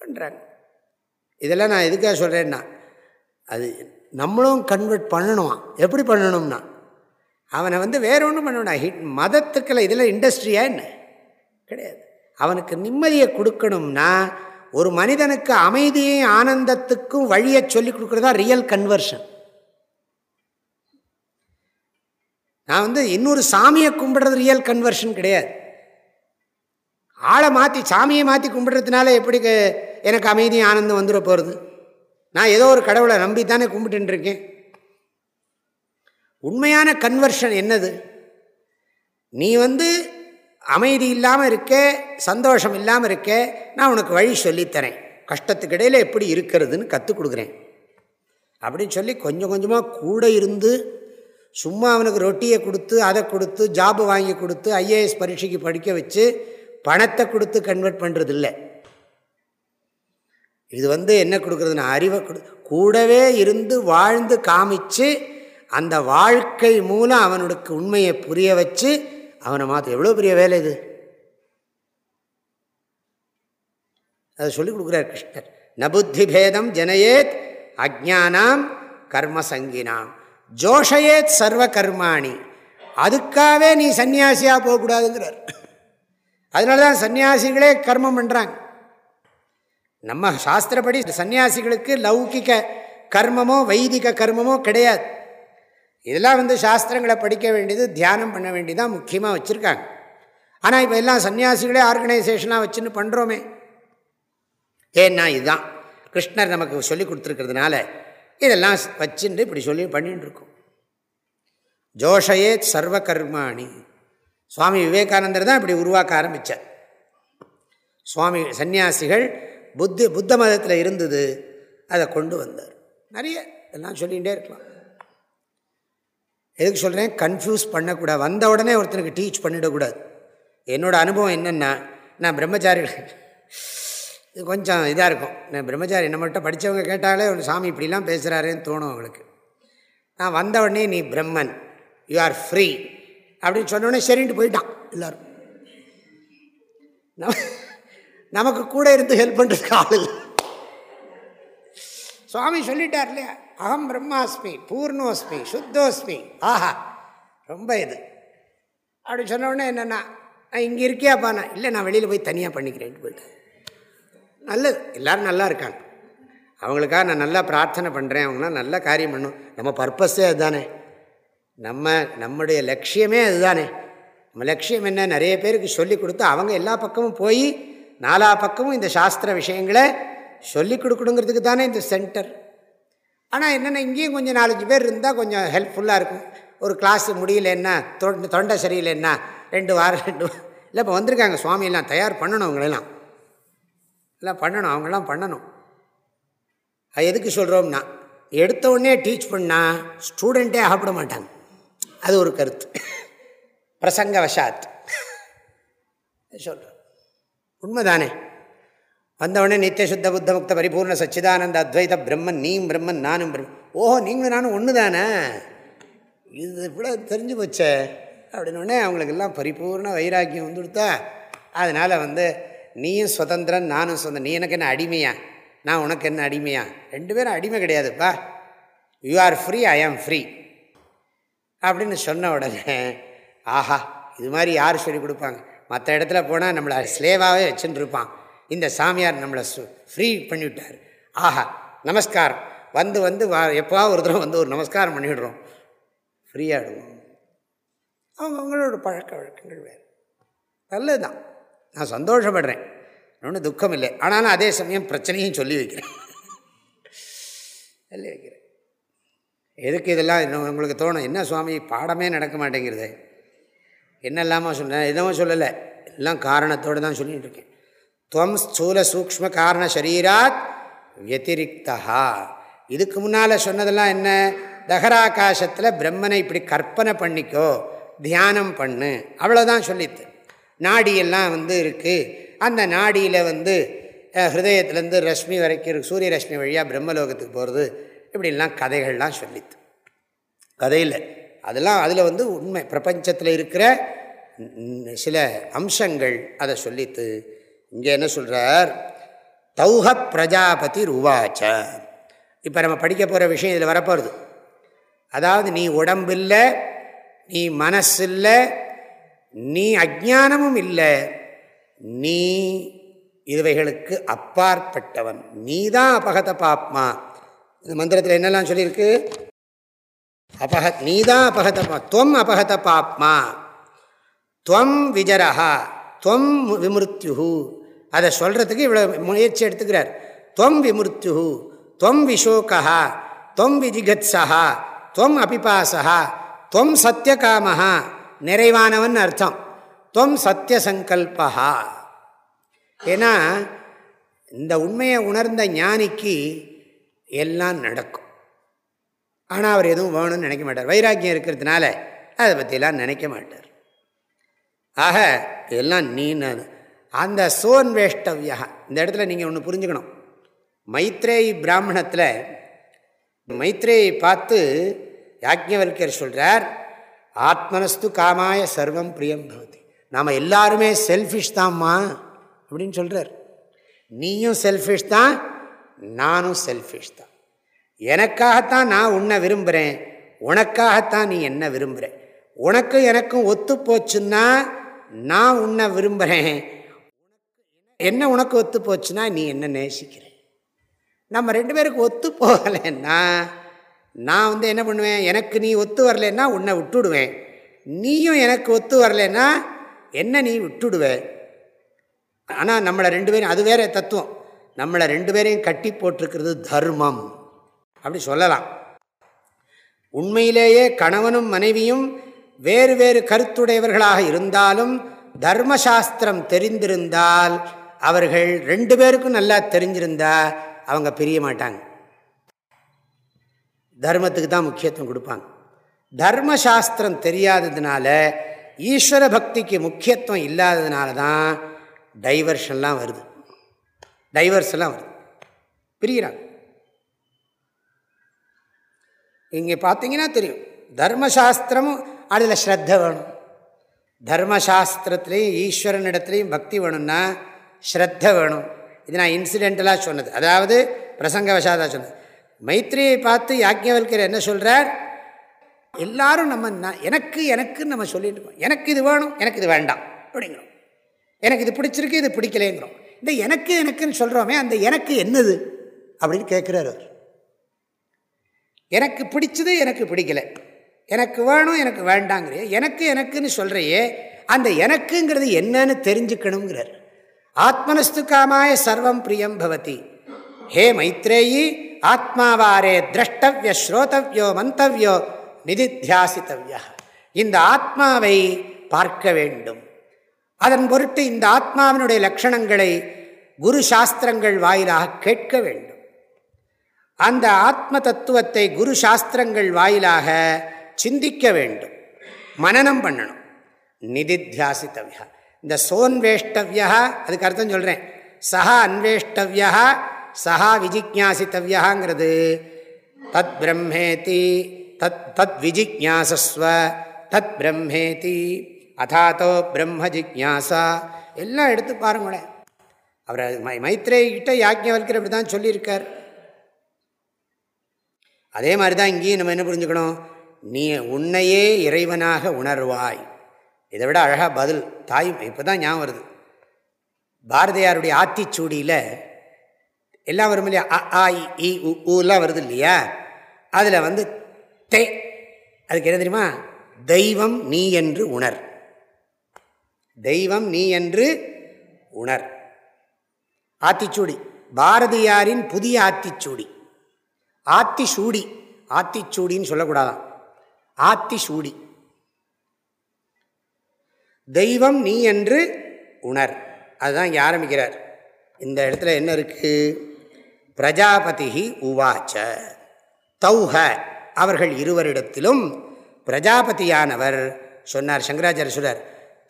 பண்ணுறாங்க இதெல்லாம் நான் எதுக்காக சொல்கிறேன்னா அது நம்மளும் கன்வெர்ட் பண்ணணுமா எப்படி பண்ணணும்னா அவனை வந்து வேற ஒன்றும் பண்ணணும் ஹிட் மதத்துக்களை இதில் இண்டஸ்ட்ரியா என்ன? கிடையாது. அவனுக்கு நிம்மதியை கொடுக்கணும்னா ஒரு மனிதனுக்கு அமைதியும் ஆனந்தத்துக்கும் வழியை சொல்லி கொடுக்குறதா ரியல் கன்வர்ஷன் நான் வந்து இன்னொரு சாமியை கும்பிடுறது ரியல் கன்வர்ஷன் கிடையாது. ஆளை மாற்றி சாமியை மாற்றி கும்பிடுறதுனால எப்படி எனக்கு அமைதியும் ஆனந்தம் வந்துட போகிறது நான் ஏதோ ஒரு கடவுளை நம்பி தானே கும்பிட்டுருக்கேன் உண்மையான கன்வர்ஷன் என்னது? நீ வந்து அமைதி இல்லாமல் இருக்கே சந்தோஷம் இல்லாமல் இருக்கே நான் உனக்கு வழி சொல்லித்தரேன். கஷ்டத்துக்கு இடையில் எப்படி இருக்கிறதுன்னு கற்றுக் கொடுக்குறேன். அப்படின்னு சொல்லி கொஞ்சம் கொஞ்சமாக கூட இருந்து சும்மா அவனுக்கு ரொட்டியை கொடுத்து அதை கொடுத்து ஜாபு வாங்கி கொடுத்து ஐஏஎஸ் பரீட்சைக்கு படிக்க வச்சு பணத்தை கொடுத்து கன்வெர்ட் பண்ணுறது இல்லை இது வந்து என்ன கொடுக்குறதுன்னா அறிவை கொடு கூடவே இருந்து வாழ்ந்து காமிச்சு அந்த வாழ்க்கை மூலம் அவனுக்கு உண்மையை புரிய வச்சு அவனை மாற்ற எவ்வளோ பெரிய வேலை இது? அதை சொல்லிக் கொடுக்குறார் கிருஷ்ணர். நபுத்தி பேதம் ஜனயேத் அஜானாம் கர்மசங்கினாம் ஜோஷயேத் சர்வ கர்மாணி அதுக்காகவே நீ சன்னியாசியாக போகக்கூடாதுங்கிறார். அதனால தான் சன்னியாசிகளே கர்மம் பண்ணுறாங்க நம்ம சாஸ்திரப்படி சன்னியாசிகளுக்கு லௌகிக கர்மமோ வைதிக கர்மமோ கிடையாது. இதெல்லாம் வந்து சாஸ்திரங்களை படிக்க வேண்டியது தியானம் பண்ண வேண்டியதான் முக்கியமாக வச்சுருக்காங்க. ஆனால் இப்போ எல்லாம் சன்னியாசிகளே ஆர்கனைசேஷனாக வச்சுன்னு பண்ணுறோமே ஏன்னா இதுதான். கிருஷ்ணர் நமக்கு சொல்லி கொடுத்துருக்கிறதுனால இதெல்லாம் வச்சுட்டு இப்படி சொல்லி பண்ணிட்டு இருக்கோம் ஜோஷயே சர்வ கர்மாணி சுவாமி விவேகானந்தர் தான் இப்படி உருவாக்க ஆரம்பித்தார் சுவாமி சன்னியாசிகள் புத்தி புத்த மதத்தில் இருந்தது அதை கொண்டு வந்தார். நிறைய எல்லாம் சொல்லிகிட்டே இருக்கலாம். எதுக்கு சொல்கிறேன் கன்ஃபியூஸ் பண்ணக்கூடாது. வந்த உடனே ஒருத்தனுக்கு டீச் பண்ணிடக்கூடாது. என்னோடய அனுபவம் என்னென்னா நான் பிரம்மச்சாரிகள். இது கொஞ்சம் இதாக இருக்கும். நான் பிரம்மச்சாரி என்ன மட்டும் படித்தவங்க கேட்டாலே ஒரு சாமி இப்படிலாம் பேசுகிறாருன்னு தோணும் அவங்களுக்கு நான் வந்த உடனே நீ பிரம்மன். யூ ஆர் ஃப்ரீ அப்படின்னு சொன்னோடனே சரின்ட்டு போயிட்டான் எல்லோரும். நமக்கு கூட இருந்து ஹெல்ப் பண்ணுறதுக்கு ஆள் இல்லை. சுவாமி சொல்லிட்டார் இல்லையா? அகம் பிரம்மாஸ்மி பூர்ணோஸ்மி சுத்தோஸ்மி. ஆஹா ரொம்ப இது. அப்படி சொன்ன உடனே என்னென்னா நான் இங்கே இருக்கியாப்பா நான் இல்லை நான் வெளியில் போய் தனியாக பண்ணிக்கிறேன்ட்டு போயிட்டேன் நல்லது. எல்லோரும் நல்லா இருக்காங்க. அவங்களுக்காக நான் நல்லா பிரார்த்தனை பண்ணுறேன் அவங்களாம் நல்ல காரியம் பண்ணும். நம்ம பர்பஸே அதுதானே. நம்ம நம்முடைய லட்சியமே அதுதானே. நம்ம லட்சியம் என்ன? நிறைய பேருக்கு சொல்லி கொடுத்து அவங்க எல்லா பக்கமும் போய் நாலா பக்கமும் இந்த சாஸ்திர விஷயங்களை சொல்லி கொடுக்கணுங்கிறதுக்கு தானே இந்த சென்டர் ஆனால் என்னென்ன இங்கேயும் கொஞ்சம் நாலஞ்சு பேர் இருந்தால் கொஞ்சம் ஹெல்ப்ஃபுல்லாக இருக்கும். ஒரு கிளாஸ் முடியலன்னா தொண்டை தொண்டை சரியில்லைன்னா ரெண்டு வாரம் ரெண்டு இல்லை இப்போ வந்திருக்காங்க. சுவாமியெல்லாம் தயார் பண்ணணும் அவங்களெல்லாம். எல்லாம் பண்ணணும் அவங்களாம் பண்ணணும். அது எதுக்கு சொல்கிறோம்னா எடுத்த உடனே டீச் பண்ணால் ஸ்டூடெண்ட்டே ஆகப்பட மாட்டாங்க. அது ஒரு கருத்து. பிரசங்க வசாத் சொல்கிறோம் உண்மைதானே? வந்தவுடனே நித்திய சுத்த புத்த முக்த பரிபூர்ண சச்சிதானந்த அத்வைத பிரம்மன் நீயும் பிரம்மன் நானும் பிரம்மன். ஓஹோ நீங்களும் நானும் ஒன்று தானே இது இவ்வளோ தெரிஞ்சு போச்சே. அப்படின்னோடனே அவங்களுக்கெல்லாம் பரிபூர்ண வைராக்கியம் வந்துடுத்தா. அதனால் வந்து நீயும் சுதந்திரன் நானும் சுதந்திரன். நீ எனக்கு என்ன அடிமையா? நான் உனக்கு என்ன அடிமையா? ரெண்டு பேரும் அடிமை கிடையாதுப்பா யூ ஆர் ஃப்ரீ ஐ ஆம் ஃப்ரீ அப்படின்னு சொன்ன உடனே ஆஹா இது மாதிரி யார் சொல்லி கொடுப்பாங்க? மற்ற இடத்துல போனால் நம்மளை ஸ்லேவாகவே வச்சுட்டு இருப்பான். இந்த சாமியார் நம்மளை சு ஃப்ரீ பண்ணிவிட்டார். ஆஹா நமஸ்காரம். வந்து வந்து வா எப்போ ஒரு தடவை வந்து ஒரு நமஸ்காரம் பண்ணிவிடுறோம். ஃப்ரீயாகிடுவோம் அவங்க அவங்களோட பழக்க வழக்கங்கள் வேறு. நல்லது தான் நான் சந்தோஷப்படுறேன். ஒன்றும் துக்கம் இல்லை ஆனாலும் அதே சமயம் பிரச்சனையும் சொல்லி வைக்கிறேன். சொல்லி வைக்கிறேன். எதுக்கு இதெல்லாம் இன்னும் உங்களுக்கு தோணும்? என்ன சுவாமி பாடமே நடக்க மாட்டேங்கிறது. என்ன இல்லாமல் சொன்ன எதுவும் சொல்லலை. எல்லாம் காரணத்தோடு தான் சொல்லிகிட்டு இருக்கேன். துவம் ஸ்தூல சூக்ம காரண சரீராத் வத்திரிக்தா இதுக்கு முன்னால் சொன்னதெல்லாம் என்ன? தகராகாசத்தில் பிரம்மனை இப்படி கற்பனை பண்ணிக்கோ தியானம் பண்ணு. அவ்வளோதான் சொல்லித்து நாடியெல்லாம் வந்து இருக்குது அந்த நாடியில் வந்து ஹிருதயத்துலேருந்து ரஷ்மி வரைக்கும் சூரிய ரஷ்மி வழியாக பிரம்மலோகத்துக்கு போகிறது இப்படிலாம் கதைகள்லாம் சொல்லித்து கதையில். அதெல்லாம் அதில் வந்து உண்மை. பிரபஞ்சத்தில் இருக்கிற சில அம்சங்கள் அதை சொல்லித்து இங்கே என்ன சொல்கிறார் தௌஹ பிரஜாபதி ருவாச்ச. இப்போ நம்ம படிக்க போகிற விஷயம் இதில் வரப்போகிறது அதாவது நீ உடம்பில்லை நீ மனசில்லை நீ அஜானமும் இல்லை. நீ இதுவைகளுக்கு அப்பாற்பட்டவன். நீ தான் அபகத பாப்மா. இந்த மந்திரத்தில் என்னெல்லாம் சொல்லியிருக்கு? அபக நீ தான் அபகத துவம் அபகத பாப்மா. துவம் விஜரஹா துவம் விமிருத்யு அதை சொல்கிறதுக்கு இவ்வளோ முயற்சி எடுத்துக்கிறார். துவம் விமிருத்யு துவம் விஷோகா துவம் விஜிகத்ஸா துவம் அபிபாசா துவம் சத்தியகாமஹா நிறைவானவன் அர்த்தம். துவம் சத்தியசங்கல்பா ஏன்னா இந்த உண்மையை உணர்ந்த ஞானிக்கு எல்லாம் நடக்கும். ஆனால் அவர் எதுவும் வேணும்னு நினைக்க மாட்டார். வைராக்கியம் இருக்கிறதுனால அதை பற்றிலாம் நினைக்க மாட்டார். ஆக இதெல்லாம் நீ நான் அந்த சோன் வேஷ்டவியா. இந்த இடத்துல நீங்கள் ஒன்று புரிஞ்சுக்கணும். மைத்ரேயி பிராமணத்தில் மைத்ரேயை பார்த்து யாக்ஞவல்யர் சொல்கிறார் ஆத்மனஸ்து காமாய சர்வம் பிரியம் பவதி. நாம் எல்லாருமே செல்ஃபிஷ் தான்மா அப்படின்னு சொல்கிறார் நீயும் செல்ஃபிஷ் தான் நானும் செல்ஃபிஷ் தான். எனக்காகத்தான் நான் உன்னை விரும்புகிறேன் உனக்காகத்தான் நீ என்ன விரும்புகிற உனக்கும் எனக்கும் ஒத்து போச்சுன்னா நான் உன்னை விரும்புகிறேன் என்ன உனக்கு ஒத்து போச்சுன்னா நீ என்ன நேசிக்கிற? நம்ம ரெண்டு பேருக்கு ஒத்து போகலைன்னா நான் வந்து என்ன பண்ணுவேன்? எனக்கு நீ ஒத்து வரலன்னா உன்னை விட்டுடுவேன். நீயும் எனக்கு ஒத்து வரலன்னா என்ன நீ விட்டுடுவேன் ஆனால் நம்மளை ரெண்டு பேரும் அது வேற தத்துவம். நம்மளை ரெண்டு பேரையும் கட்டி போட்டிருக்கிறது தர்மம். அப்படி சொல்லலாம். உண்மையிலேயே கணவனும் மனைவியும் வேறு வேறு கருத்துடையவர்களாக இருந்தாலும் தர்மசாஸ்திரம் தெரிந்திருந்தால் அவர்கள் ரெண்டு பேருக்கும் நல்லா தெரிஞ்சிருந்தா அவங்க பிரிய மாட்டாங்க. தர்மத்துக்கு தான் முக்கியத்துவம் கொடுப்பாங்க. தர்மசாஸ்திரம் தெரியாததுனால ஈஸ்வர பக்திக்கு முக்கியத்துவம் இல்லாததுனால தான் டைவர்ஷன்லாம் வருது. டைவர்ஸ்லாம் வருது. பிரிகிறாங்க இங்கே பார்த்தீங்கன்னா தெரியும். தர்மசாஸ்திரமும் அதில் ஸ்ரத்த வேணும். தர்மசாஸ்திரத்துலேயும் ஈஸ்வரனிடத்துலையும் பக்தி வேணும்னா ஸ்ரத்த வேணும். இது நான் இன்சிடென்டலாக சொன்னது. அதாவது பிரசங்க வசாதாக சொன்னது. மைத்ரியை பார்த்து யாக்கியவல்கர் என்ன சொல்கிறார் எல்லாரும் நம்ம எனக்கு எனக்குன்னு நம்ம சொல்லிட்டு இருக்கோம். எனக்கு இது வேணும் எனக்கு இது வேண்டாம் அப்படிங்கிறோம். எனக்கு இது பிடிச்சிருக்கு இது பிடிக்கலேங்கிறோம். இந்த எனக்கு எனக்குன்னு சொல்கிறோமே அந்த எனக்கு என்னது அப்படின்னு கேட்குறாரு அவர். எனக்கு பிடிச்சது எனக்கு பிடிக்கல. எனக்கு வேணும் எனக்கு வேண்டாங்கிற எனக்கு எனக்குன்னு சொல்கிறையே அந்த எனக்குங்கிறது என்னன்னு தெரிஞ்சுக்கணுங்கிறார். ஆத்மனஸ்து காமாய சர்வம் பிரியம் பவதி. ஹே மைத்ரேயி ஆத்மாவாரே திரஷ்டவிய ஸ்ரோதவியோ மந்தவியோ நிதித்தியாசித்தவியா இந்த ஆத்மாவை பார்க்க வேண்டும். அதன் பொருட்டு இந்த ஆத்மாவினுடைய லட்சணங்களை குரு சாஸ்திரங்கள் வாயிலாக கேட்க வேண்டும். அந்த ஆத்ம தத்துவத்தை குரு சாஸ்திரங்கள் வாயிலாக சிந்திக்க வேண்டும். மனநம் பண்ணணும். நிதித்தியாசித்தவியா இந்த சோன்வேஷ்டவியா அதுக்கு அர்த்தம் சொல்கிறேன் சஹா அன்வேஷ்டவியா சஹா விஜிஜாசித்தவியாங்கிறது தத் பிரம்மேதி தத் தத் விஜிஜாசஸ்வ தத் பிரம்மேதி. அதாத்தோ பிரம்ம ஜிக்யாசா எல்லாம் எடுத்து பாருங்களேன். அவர் மை மைத்ரேயிட்ட யாஜ்ஞவல்கர் அப்படி தான் சொல்லியிருக்கார். அதே மாதிரி தான் இங்கேயும் நம்ம என்ன புரிஞ்சுக்கணும்? நீ உன்னையே இறைவனாக உணர்வாய். இதை விட அழகாக பதில் தாய் இப்போ தான் ஞாபகம் வருது. பாரதியாருடைய ஆத்திச்சூடியில் எல்லாம் வரும் இல்லையா? அ ஆ இ ஊலாம் வருது இல்லையா? அதில் வந்து தே அதுக்கு என்ன தெரியுமா? தெய்வம் நீ என்று உணர். தெய்வம் நீ என்று உணர். ஆத்திச்சூடி. பாரதியாரின் புதிய ஆத்திச்சூடி. ஆத்திசூடி. ஆத்திச்சூடின்னு சொல்லக்கூடாதான். ஆத்திசூடி. தெய்வம் நீ என்று உணர். அதுதான் இங்கே ஆரம்பிக்கிறார். இந்த இடத்துல என்ன இருக்குது பிரஜாபதி உவாச்ச. தௌஹ அவர்கள் இருவரிடத்திலும் பிரஜாபதியானவர் சொன்னார் சங்கராச்சாரிய சொல்றார்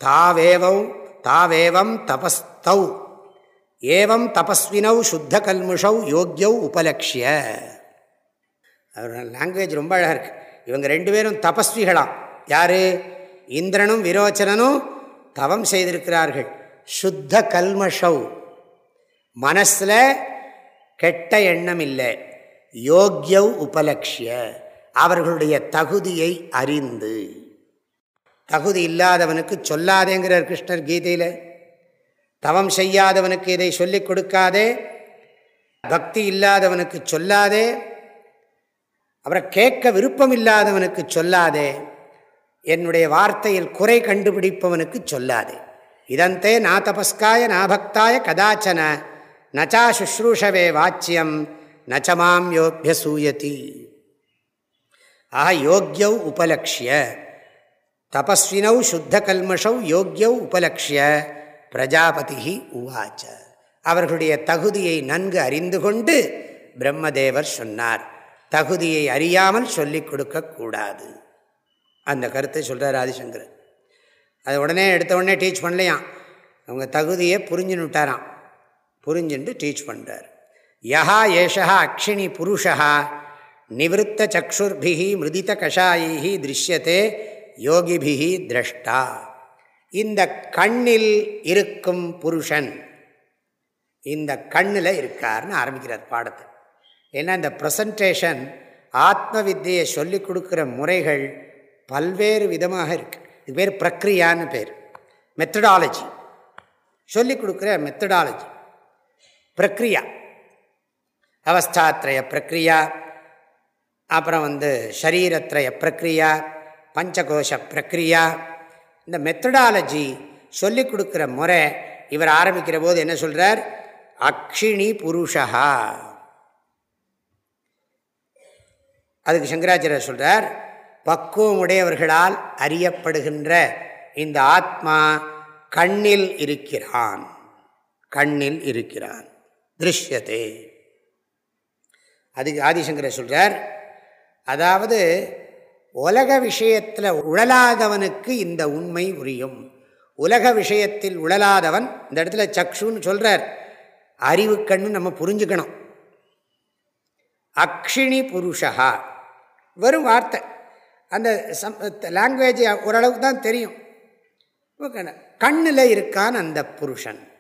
தாவேவம் தாவேவம் தபஸ்தௌ ஏவம் தபஸ்வினௌ சுத்த கல்முஷௌ யோக்கியௌ உபலக்ஷிய. லாங்குவேஜ் ரொம்ப அழகாக இருக்கு. இவங்க ரெண்டு பேரும் தபஸ்விகளாம். யார்? இந்திரனும் விரோச்சனனும் தவம் செய்திருக்கிறார்கள். சுத்த கல்மஷவ் மனசில் கெட்ட எண்ணம் இல்லை யோக்கியவ் உபலக்ஷிய. அவர்களுடைய தகுதியை அறிந்து. தகுதி இல்லாதவனுக்கு சொல்லாதேங்கிறார் கிருஷ்ணர் கீதையில். தவம் செய்யாதவனுக்கு இதை சொல்லிக் கொடுக்காதே. பக்தி இல்லாதவனுக்கு சொல்லாதே. அப்புறம் கேட்க விருப்பம் இல்லாதவனுக்கு சொல்லாதே. என்னுடைய வார்த்தையில் குறை கண்டுபிடிப்பவனுக்கு சொல்லாதே. இதந்தே நா தபஸ்காய நாபக்தாய கதாச்சன. நச்சா சுஷ்ரூஷவே வாச்சியம் நச்சமாம் யோபியசூயதி ஆஹா யோக்கியவ் உபலக்ஷிய. தபஸ்வினௌ சுத்த கல்மஷௌ யோக்கியவ் உபலக்ஷிய. பிரஜாபதி உவாச்ச. அவர்களுடைய தகுதியை நன்கு அறிந்து கொண்டு பிரம்மதேவர் சொன்னார். தகுதியை அறியாமல் சொல்லிக் கொடுக்கக்கூடாது அந்த கருத்தை சொல்கிறார் ஆதிசங்கர் அதை உடனே எடுத்த உடனே டீச் பண்ணலையாம். அவங்க தகுதியை புரிஞ்சுன்னு விட்டாராம். புரிஞ்சுட்டு டீச் பண்ணுறார் யஹா ஏஷா அக்ஷினி புருஷா நிவத்த சக்ஷுர்பிகி மிருதித கஷாயி திருஷ்யத்தே யோகிபிகி திரஷ்டா. இந்த கண்ணில் இருக்கும் புருஷன் இந்த கண்ணில் இருக்கார்னு ஆரம்பிக்கிறார் பாடத்தை. ஏன்னா இந்த ப்ரெசன்டேஷன் ஆத்ம வித்தியை சொல்லிக் கொடுக்குற முறைகள் பல்வேறு விதமாக இருக்குது இது பேர் பிரக்ரியான்னு பேர். மெத்தடாலஜி சொல்லிக் கொடுக்குற மெத்தடாலஜி பிரக்ரியா. அவஸ்தாத்ரய பிரக்ரியா. அப்புறம் வந்து ஷரீரத்ரய பிரக்ரியா. பஞ்சகோஷ பிரக்ரியா. இந்த மெத்தடாலஜி சொல்லிக் கொடுக்குற முறை இவர் ஆரம்பிக்கிற போது என்ன சொல்கிறார் அக்ஷிணி புருஷா. அதுக்கு சங்கராச்சாரியர் சொல்கிறார் பக்குவமுடையவர்களால் அறியப்படுகின்ற இந்த ஆத்மா கண்ணில் இருக்கிறான். கண்ணில் இருக்கிறான். திருஷ்யத்தை அதுக்கு ஆதிசங்கரை சொல்கிறார் அதாவது உலக விஷயத்தில் உழலாதவனுக்கு இந்த உண்மை உரியும் உலக விஷயத்தில் உழலாதவன் இந்த இடத்துல சக்ஷுன்னு சொல்கிறார் அறிவு கண்ணு நம்ம புரிஞ்சுக்கணும். அக்ஷிணி புருஷா வெறும் வார்த்தை. அந்த சம் லாங்குவேஜ் ஓரளவுக்கு தான் தெரியும். கண்ணில் இருக்கான் அந்த புருஷன்.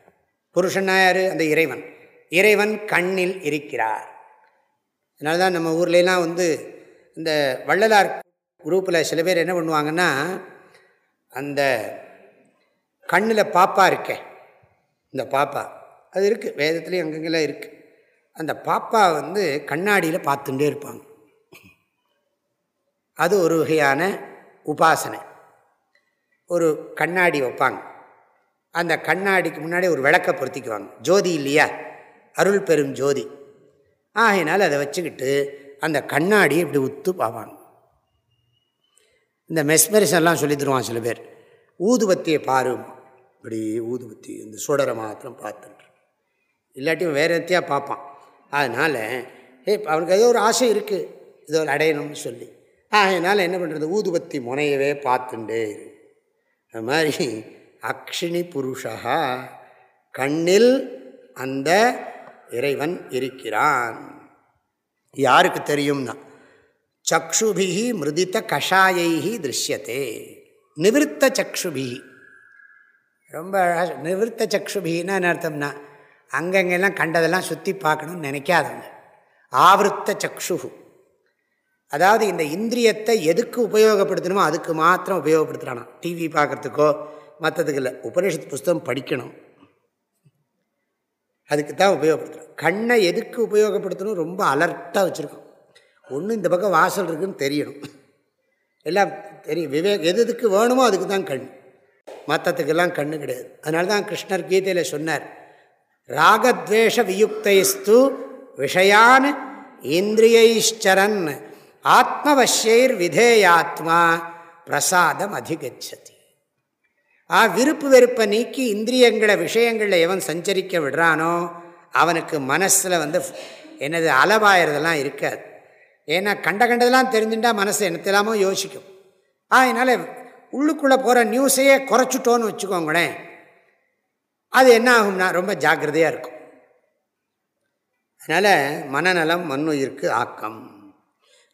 புருஷன் யார்? அந்த இறைவன். இறைவன் கண்ணில் இருக்கிறார். அதனால தான் நம்ம ஊர்லலாம் வந்து இந்த வள்ளலார் குரூப்பில் சில பேர் என்ன பண்ணுவாங்கன்னா அந்த கண்ணில் பாப்பா இருக்கே இந்த பாப்பா. அது இருக்குது வேதத்துலேயும் அங்கங்கெல்லாம் இருக்குது அந்த பாப்பா வந்து கண்ணாடியில் பார்த்துட்டே இருப்பாங்க. அது ஒரு வகையான உபாசனை. ஒரு கண்ணாடி வைப்பாங்க. அந்த கண்ணாடிக்கு முன்னாடி ஒரு விளக்கை பொருத்திக்குவாங்க. ஜோதி இல்லையா? அருள் பெரும் ஜோதி. ஆகையினால் அதை வச்சுக்கிட்டு அந்த கண்ணாடியை இப்படி உத்து பார்ப்பாங்க இந்த மெஸ்மெரிசன்லாம் சொல்லி தருவான் சில பேர். ஊதுபத்தியை பாரும் இப்படி ஊதுபத்தி இந்த சுடரை மாத்திரம் பார்த்துட்டு. இல்லாட்டியும் வேறு எத்தையாக பார்ப்பான். அதனால் ஏ அவனுக்கு ஏதோ ஒரு ஆசை இருக்குது இதோ அடையணும்னு சொல்லி. அதனால் என்ன பண்ணுறது ஊதுபத்தி முனையவே பார்த்துண்டே அது மாதிரி அக்ஷினி புருஷா கண்ணில் அந்த இறைவன் இருக்கிறான். யாருக்கு தெரியும்னா சக்ஷுபிகி மிருதித்த கஷாயைகி திருஷ்யத்தே நிவிற்த்த சக்ஷுபிகி ரொம்ப நிவிற்த்த சக்ஷுபிகின்னா என்ன அர்த்தம்னா அங்கங்கெல்லாம் கண்டதெல்லாம் சுற்றி பார்க்கணும்னு நினைக்காதவங்க. ஆவருத்த சக்ஷுகு அதாவது இந்த இந்திரியத்தை எதுக்கு உபயோகப்படுத்தணுமோ அதுக்கு மாத்திரம் உபயோகப்படுத்துகிறானா டிவி பார்க்குறதுக்கோ மற்றதுக்கு இல்லை. உபனிஷத்து புஸ்தகம் படிக்கணும். அதுக்கு தான் உபயோகப்படுத்துகிறோம் கண்ணை எதுக்கு உபயோகப்படுத்தணும்? ரொம்ப அலர்ட்டாக வச்சுருக்கோம். ஒன்று இந்த பக்கம் வாசல் இருக்குதுன்னு தெரியணும். எல்லாம் தெரியும். விவேக் எது எதுக்கு வேணுமோ அதுக்கு தான் கண். மற்றத்துக்கெல்லாம் கண்ணு கிடையாது. அதனால தான் கிருஷ்ணர் கீதையில் சொன்னார் ராகத்வேஷ வியுக்தைஸ்து விஷயான் இந்திரியைச்சரன் ஆத்மவசியர் விதேயாத்மா பிரசாதம் அதிகச்சதி. ஆ விருப்பு வெறுப்பை நீக்கி இந்திரியங்களை விஷயங்களில் எவன் சஞ்சரிக்க விடுறானோ அவனுக்கு மனசில் வந்து என்னது அளவாயிறதெல்லாம் இருக்காது. ஏன்னா கண்ட கண்டதெல்லாம் தெரிஞ்சுட்டா மனசு என்னத்தெல்லாமோ யோசிக்கும். அதனால் உள்ளுக்குள்ளே போகிற நியூஸையே குறைச்சிட்டோன்னு வச்சுக்கோங்களேன். அது என்ன ஆகும்னா ரொம்ப ஜாக்கிரதையாக இருக்கும். அதனால் மனநலம் மண்ணுயிருக்கு ஆக்கம்.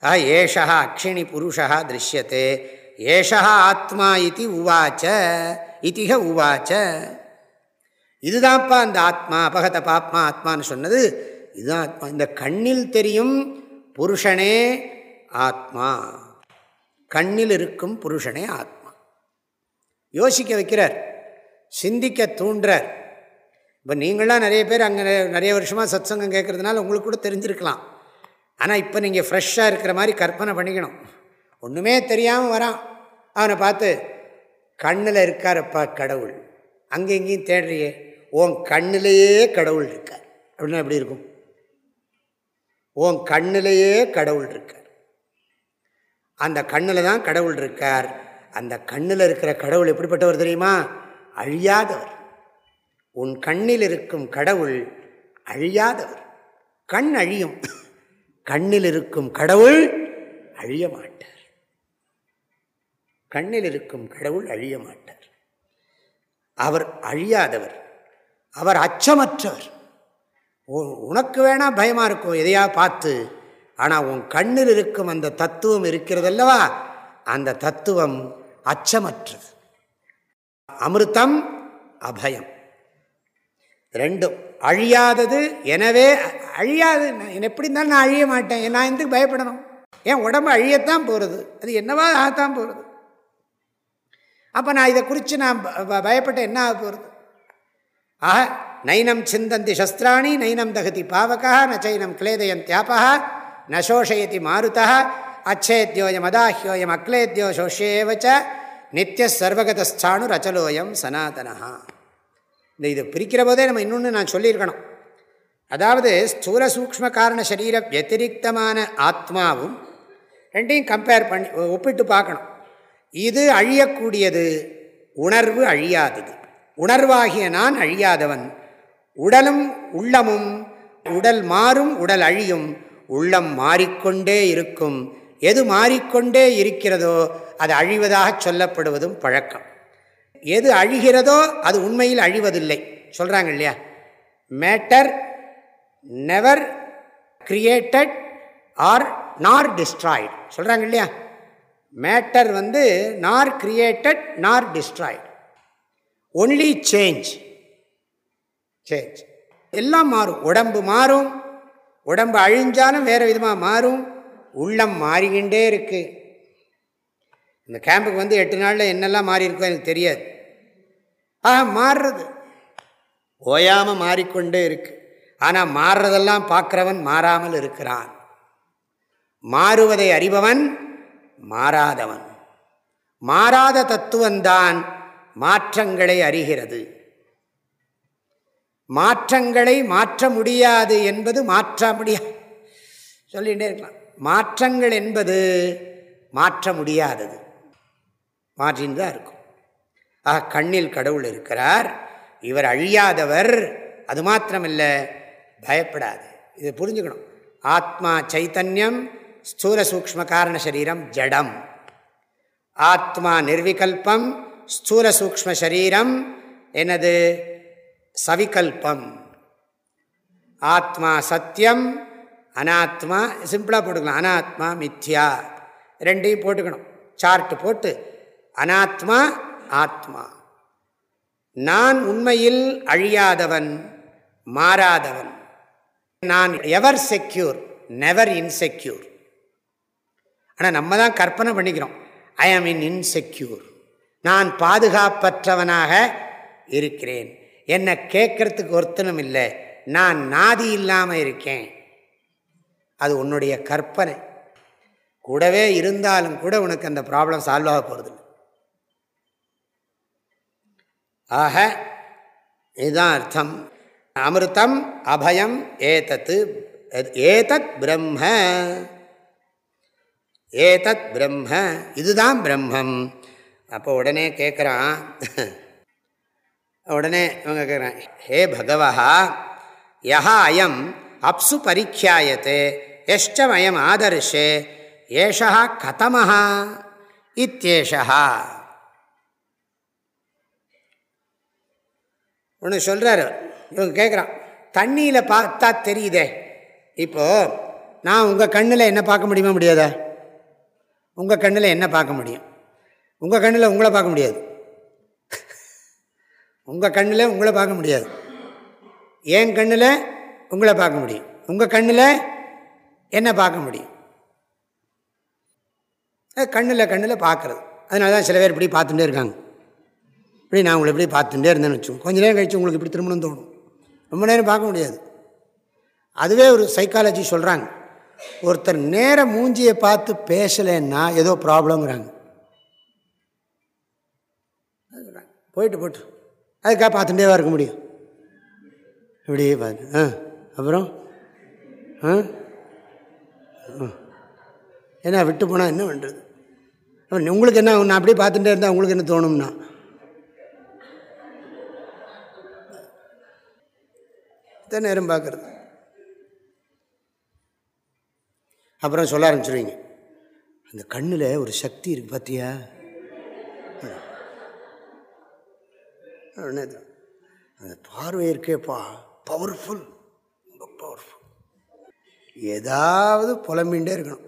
ஆ ஏஷா அக்ஷிணி புருஷா திருஷ்யத்தை ஏஷா ஆத்மா இது உவாச்ச இதிக உவாச்ச. இதுதான்ப்பா அந்த ஆத்மா அபகத பாப்மா ஆத்மான்னு சொன்னது. இதுதான் ஆத்மா. இந்த கண்ணில் தெரியும் புருஷனே ஆத்மா. கண்ணில் இருக்கும் புருஷனே ஆத்மா. யோசிக்க வைக்கிறார். சிந்திக்க தூண்டுறார். இப்போ நீங்களாம் நிறைய பேர் அங்கே நிறைய வருஷமாக சத் சங்கம் கேட்குறதுனால உங்களுக்கு கூட தெரிஞ்சிருக்கலாம். ஆனால் இப்போ நீங்கள் ஃப்ரெஷ்ஷாக இருக்கிற மாதிரி கற்பனை பண்ணிக்கணும். ஒன்றுமே தெரியாமல் வரான். அவனை பார்த்து கண்ணில் இருக்காரப்பா கடவுள். அங்கே இங்கேயும் தேடுறியே. உன் கண்ணிலேயே கடவுள் இருக்கார். அப்படின்னா எப்படி இருக்கும்? உன் கண்ணிலேயே கடவுள் இருக்கார். அந்த கண்ணில் தான் கடவுள் இருக்கார். அந்த கண்ணில் இருக்கிற கடவுள் எப்படிப்பட்டவர் தெரியுமா? அழியாதவர். உன் கண்ணில் இருக்கும் கடவுள் அழியாதவர். கண் அழியும். கண்ணில் இருக்கும் கடவுள் அழிய மாட்டார். கண்ணில் இருக்கும் கடவுள் அழிய மாட்டார். அவர் அழியாதவர் அவர் அச்சமற்றவர். உனக்கு வேணா பயமாக இருக்கும் எதையா பார்த்து ஆனால் உன் கண்ணில் இருக்கும் அந்த தத்துவம் இருக்கிறதல்லவா? அந்த தத்துவம் அச்சமற்றது. அமிர்தம் அபயம். ரெண்டும் அழியாதது எனவே அழியாது. எப்படி இருந்தாலும் நான் அழிய மாட்டேன். நான் எதுக்கு பயப்படணும்? ஏன் உடம்பு அழியத்தான் போகிறது அது என்னவா ஆகத்தான் போகிறது அப்போ நான் இதை குறித்து நான் பயப்பட்ட என்ன ஆக போகிறது ஆக நைனம் சிந்தந்தி சஸ்திராணி நைனம் தகுதி பாவகா நச்சைனம் கிளேதயம் தியாபா நசோஷயதி மாருதா அச்சேத்யோயம் அதாஹ்யோயம் அக்லேத்யோ சோஷேவச்ச நித்திய சர்வகதஸ்தானு ரச்சலோயம் சனாதனஹா இந்த இதை பிரிக்கிற போதே நம்ம இன்னொன்று நான் சொல்லியிருக்கணும் அதாவது ஸ்தூல சூக்ம காரண சரீர வத்திரிக்தமான ஆத்மாவும் ரெண்டையும் கம்பேர் பண்ணி ஒப்பிட்டு பார்க்கணும் இது அழியக்கூடியது. உணர்வு அழியாதது. உணர்வாகிய நான் அழியாதவன். உடலும் உள்ளமும் உடல் மாறும் உடல் அழியும். உள்ளம் மாறிக்கொண்டே இருக்கும். எது மாறிக்கொண்டே இருக்கிறதோ அது அழிவதாக சொல்லப்படுவதும் பழக்கம். எது அழிகிறதோ அது உண்மையில் அழிவதில்லை. சொல்கிறாங்க இல்லையா? Matter never created or nor destroyed. சொல்கிறாங்க இல்லையா? மேட்டர் வந்து நார் கிரியேட்டட் நார் டிஸ்ட்ராய்டு ஒன்லி சேஞ்ச் சேஞ்ச் எல்லாம் மாறும். உடம்பு மாறும். உடம்பு அழிஞ்சாலும் வேறு விதமாக மாறும். உள்ளம் மாறிக்கிண்டே இருக்குது இந்த கேம்புக்கு வந்து எட்டு நாளில் என்னெல்லாம் மாறி இருக்கோ எனக்கு தெரியாது. ஆ மாறுறது. ஓயாமல் மாறிக்கொண்டே இருக்குது ஆனால் மாறுறதெல்லாம் பார்க்குறவன் மாறாமல் இருக்கிறான். மாறுவதை அறிபவன் மாறாதவன். மாறாத தத்துவந்தான் மாற்றங்களை அறிகிறது. மாற்றங்களை மாற்ற முடியாது என்பது மாற்ற முடியாது சொல்லிகிட்டே இருக்கலாம். மாற்றங்கள் என்பது மாற்ற முடியாதது. மாற்றின்னு தான் இருக்கும். ஆக கண்ணில் கடவுள் இருக்கிறார். இவர் அழியாதவர். அது மாத்திரமில்லை பயப்படாது. இதை புரிஞ்சுக்கணும். ஆத்மா சைத்தன்யம் ஸ்தூல சூக்ம காரண சரீரம் ஜடம். ஆத்மா நிர்விகல்பம் ஸ்தூல சூக்ம சரீரம் எனது சவிகல்பம். ஆத்மா சத்தியம் அனாத்மா சிம்பிளாக போட்டுக்கலாம். அனாத்மா மித்யா ரெண்டையும் போட்டுக்கணும். சார்ட்டு போட்டு அனாத்மா ஆத்மா. நான் உண்மையில் அழியாதவன் மாறாதவன். நான் எவர் செக்யூர் நெவர் இன்செக்யூர். ஆனால் நம்ம தான் கற்பனை பண்ணிக்கிறோம். ஐ ஆம் இன் இன்செக்யூர் நான் பாதுகாப்பற்றவனாக இருக்கிறேன். என்னை கேட்கறதுக்கு ஒருத்தனும் இல்லை. நான் நாதி இல்லாமல் இருக்கேன். அது உன்னுடைய கற்பனை. கூடவே இருந்தாலும் கூட உனக்கு அந்த ப்ராப்ளம் சால்வ் ஆக போகிறது ஆக இதுதான் அர்த்தம். அமிர்தம் அபயம் ஏதத்து ஏதத் பிரம்ம. ஏதத் பிரம்ம இதுதான் பிரம்மம். அப்போ உடனே கேட்குறான் உடனே இவங்க கேட்குறான் ஹே பகவா யா அயம் அப்சு பரீட்சாயத்தே எஷ்டமயம் ஆதர்ஷே ஏஷா கதமஹா இத்தேஷா ஒன்று சொல்கிறாரு இவங்க கேட்குறான் தண்ணியில் பார்த்தா தெரியுதே இப்போது நான் உங்கள் கண்ணில் என்ன பார்க்க முடியுமா முடியாதா? உங்கள் கண்ணில் என்ன பார்க்க முடியும்? உங்கள் கண்ணில் உங்களை பார்க்க முடியாது. உங்கள் கண்ணில் உங்களை பார்க்க முடியாது. என் கண்ணில் உங்களை பார்க்க முடியும். உங்கள் கண்ணில் என்ன பார்க்க முடியும்? கண்ணில் கண்ணில் பார்க்குறது. அதனால தான் சில பேர் இப்படி பார்த்துட்டே இருக்காங்க. இப்படி நான் உங்களை இப்படி பார்த்துட்டே இருந்தேன்னு வச்சோம் கொஞ்ச நேரம் கழித்து உங்களுக்கு இப்படி திரும்பணும்னு தோணும். ரொம்ப நேரம் பார்க்க முடியாது. அதுவே ஒரு சைக்காலஜி சொல்கிறாங்க ஒருத்தர் நேர மூஞ்சியை பார்த்து பேசலைன்னா ஏதோ ப்ராப்ளங்கிறாங்க. போயிட்டு போட்டு அதுக்காக பார்த்துட்டேவா இருக்க முடியும். இப்படியே பார்த்து ஆ அப்புறம்? ஆ? ஏன்னா விட்டு போனால் என்ன பண்ணுறது உங்களுக்கு என்ன நான் அப்படியே பார்த்துட்டே இருந்தால் உங்களுக்கு என்ன தோணும்னா? இத்தனை நேரம் பார்க்குறது. அப்புறம் சொல்ல ஆரம்பிச்சிருவீங்க. அந்த கண்ணில் ஒரு சக்தி இருக்கு பார்த்தியா அந்த பார்வை இருக்கேப்பா. பவர்ஃபுல் ரொம்ப பவர்ஃபுல் ஏதாவது புலம்பின்ண்டே இருக்கணும்.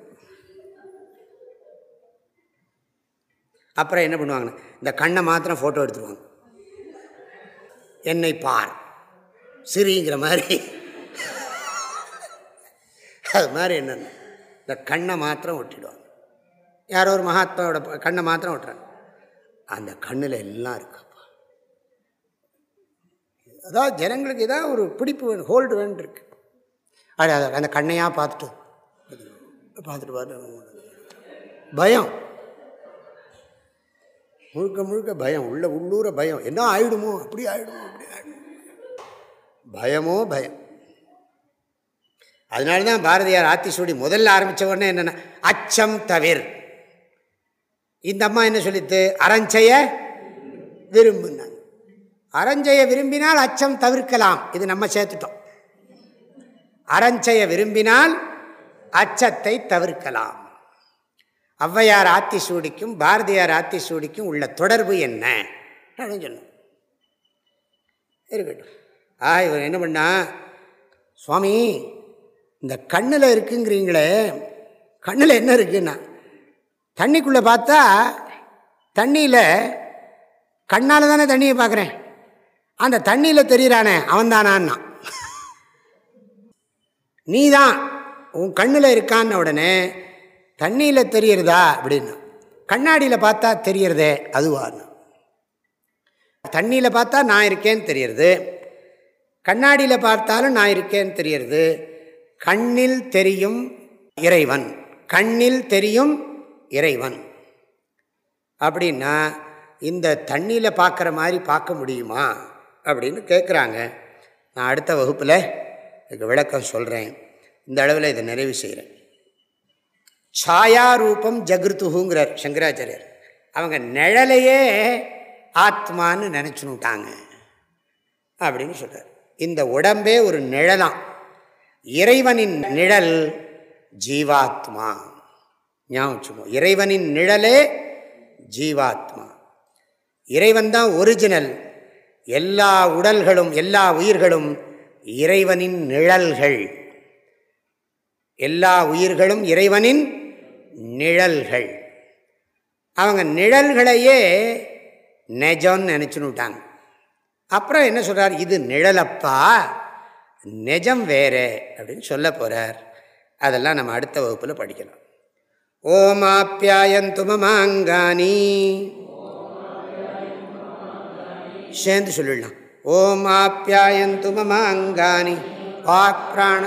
அப்புறம் என்ன பண்ணுவாங்கன்னு இந்த கண்ணை மாத்திரம் ஃபோட்டோ எடுத்துருவாங்க. என்னை பார். சிரிங்கிற மாதிரி. அது மாதிரி என்னென்ன. இந்த கண்ணை மாத்திரம் ஒட்டிடுவாங்க. யாரோ ஒரு மகாத்மாவோட கண்ணை மாத்திரம் ஒட்டுறாங்க. அந்த கண்ணில் எல்லாம் இருக்குப்பா. அதாவது ஜனங்களுக்கு ஏதாவது ஒரு பிடிப்பு வேணும் ஹோல்டு வேணும் இருக்கு. அது அந்த கண்ணையாக பார்த்துட்டு பார்த்துட்டு பார்த்து பயம். முழுக்க முழுக்க பயம். உள்ள உள்ளூர பயம். என்ன ஆயிடுமோ அப்படி ஆயிடுமோ அப்படி ஆயிடுமோ. பயமோ பயம். அதனால தான் பாரதியார் ஆத்திசூடி முதல்ல ஆரம்பித்த உடனே என்னென்ன அச்சம் தவிர். இந்த அம்மா என்ன சொல்லித்து? அறஞ்செய விரும்புனாங்க. அரஞ்சைய விரும்பினால் அச்சம் தவிர்க்கலாம். இது நம்ம சேர்த்துட்டோம். அறஞ்செய விரும்பினால் அச்சத்தை தவிர்க்கலாம். ஔவையார் ஆத்திசூடிக்கும் பாரதியார் ஆத்திசூடிக்கும் உள்ள தொடர்பு என்ன? அப்படின்னு சொன்னோம். இருக்கட்டும். ஆ இவர் என்ன பண்ணா சுவாமி இந்த கண்ணில் இருக்குங்கிறீங்களே கண்ணில் என்ன இருக்குன்னா தண்ணிக்குள்ளே பார்த்தா தண்ணியில் கண்ணால் தானே தண்ணியை பார்க்குறேன் அந்த தண்ணியில் தெரிகிறானே அவன்தானான்னா. நீ தான் உன் கண்ணில் இருக்கான்ன உடனே தண்ணியில் தெரியறதா அப்படின்னு கண்ணாடியில் பார்த்தா தெரியறதே அதுவான்னு. தண்ணியில் பார்த்தா நான் இருக்கேன்னு தெரியறது கண்ணாடியில் பார்த்தாலும் நான் இருக்கேன்னு தெரியறது கண்ணில் தெரியும் இறைவன். கண்ணில் தெரியும் இறைவன். அப்படின்னா இந்த தண்ணியில் பார்க்குற மாதிரி பார்க்க முடியுமா? அப்படின்னு கேட்குறாங்க நான் அடுத்த வகுப்பில் இதுக்கு விளக்கம் சொல்கிறேன் இந்த அளவில் இதை நிறைவு செய்கிறேன் சாயாரூபம் ஜகிருத்துகுங்கிறார் சங்கராச்சாரியர். அவங்க நிழலையே ஆத்மான்னு நினச்சுனுட்டாங்க அப்படின்னு சொல்கிறார் இந்த உடம்பே ஒரு நிழலாம் இறைவனின் நிழல் ஜீவாத்மா. ஞாபகம் இறைவனின் நிழலே ஜீவாத்மா. இறைவன் தான் ஒரிஜினல் எல்லா உடல்களும் எல்லா உயிர்களும் இறைவனின் நிழல்கள். எல்லா உயிர்களும் இறைவனின் நிழல்கள். அவங்க நிழல்களையே நெஜம்னு நினச்சுன்னுட்டாங்க அப்புறம் என்ன சொல்கிறார் இது நிழலப்பா. நெஜம் வேறு அப்படின்னு சொல்ல போகிறார் அதெல்லாம் நம்ம அடுத்த வகுப்பில் படிக்கலாம். ஓமாப்பியாயன் துமமாங்கானி சேர்ந்து சொல்லிடலாம். ஓமாப்பியாயன் துமமாங்கானி வாக் பிராண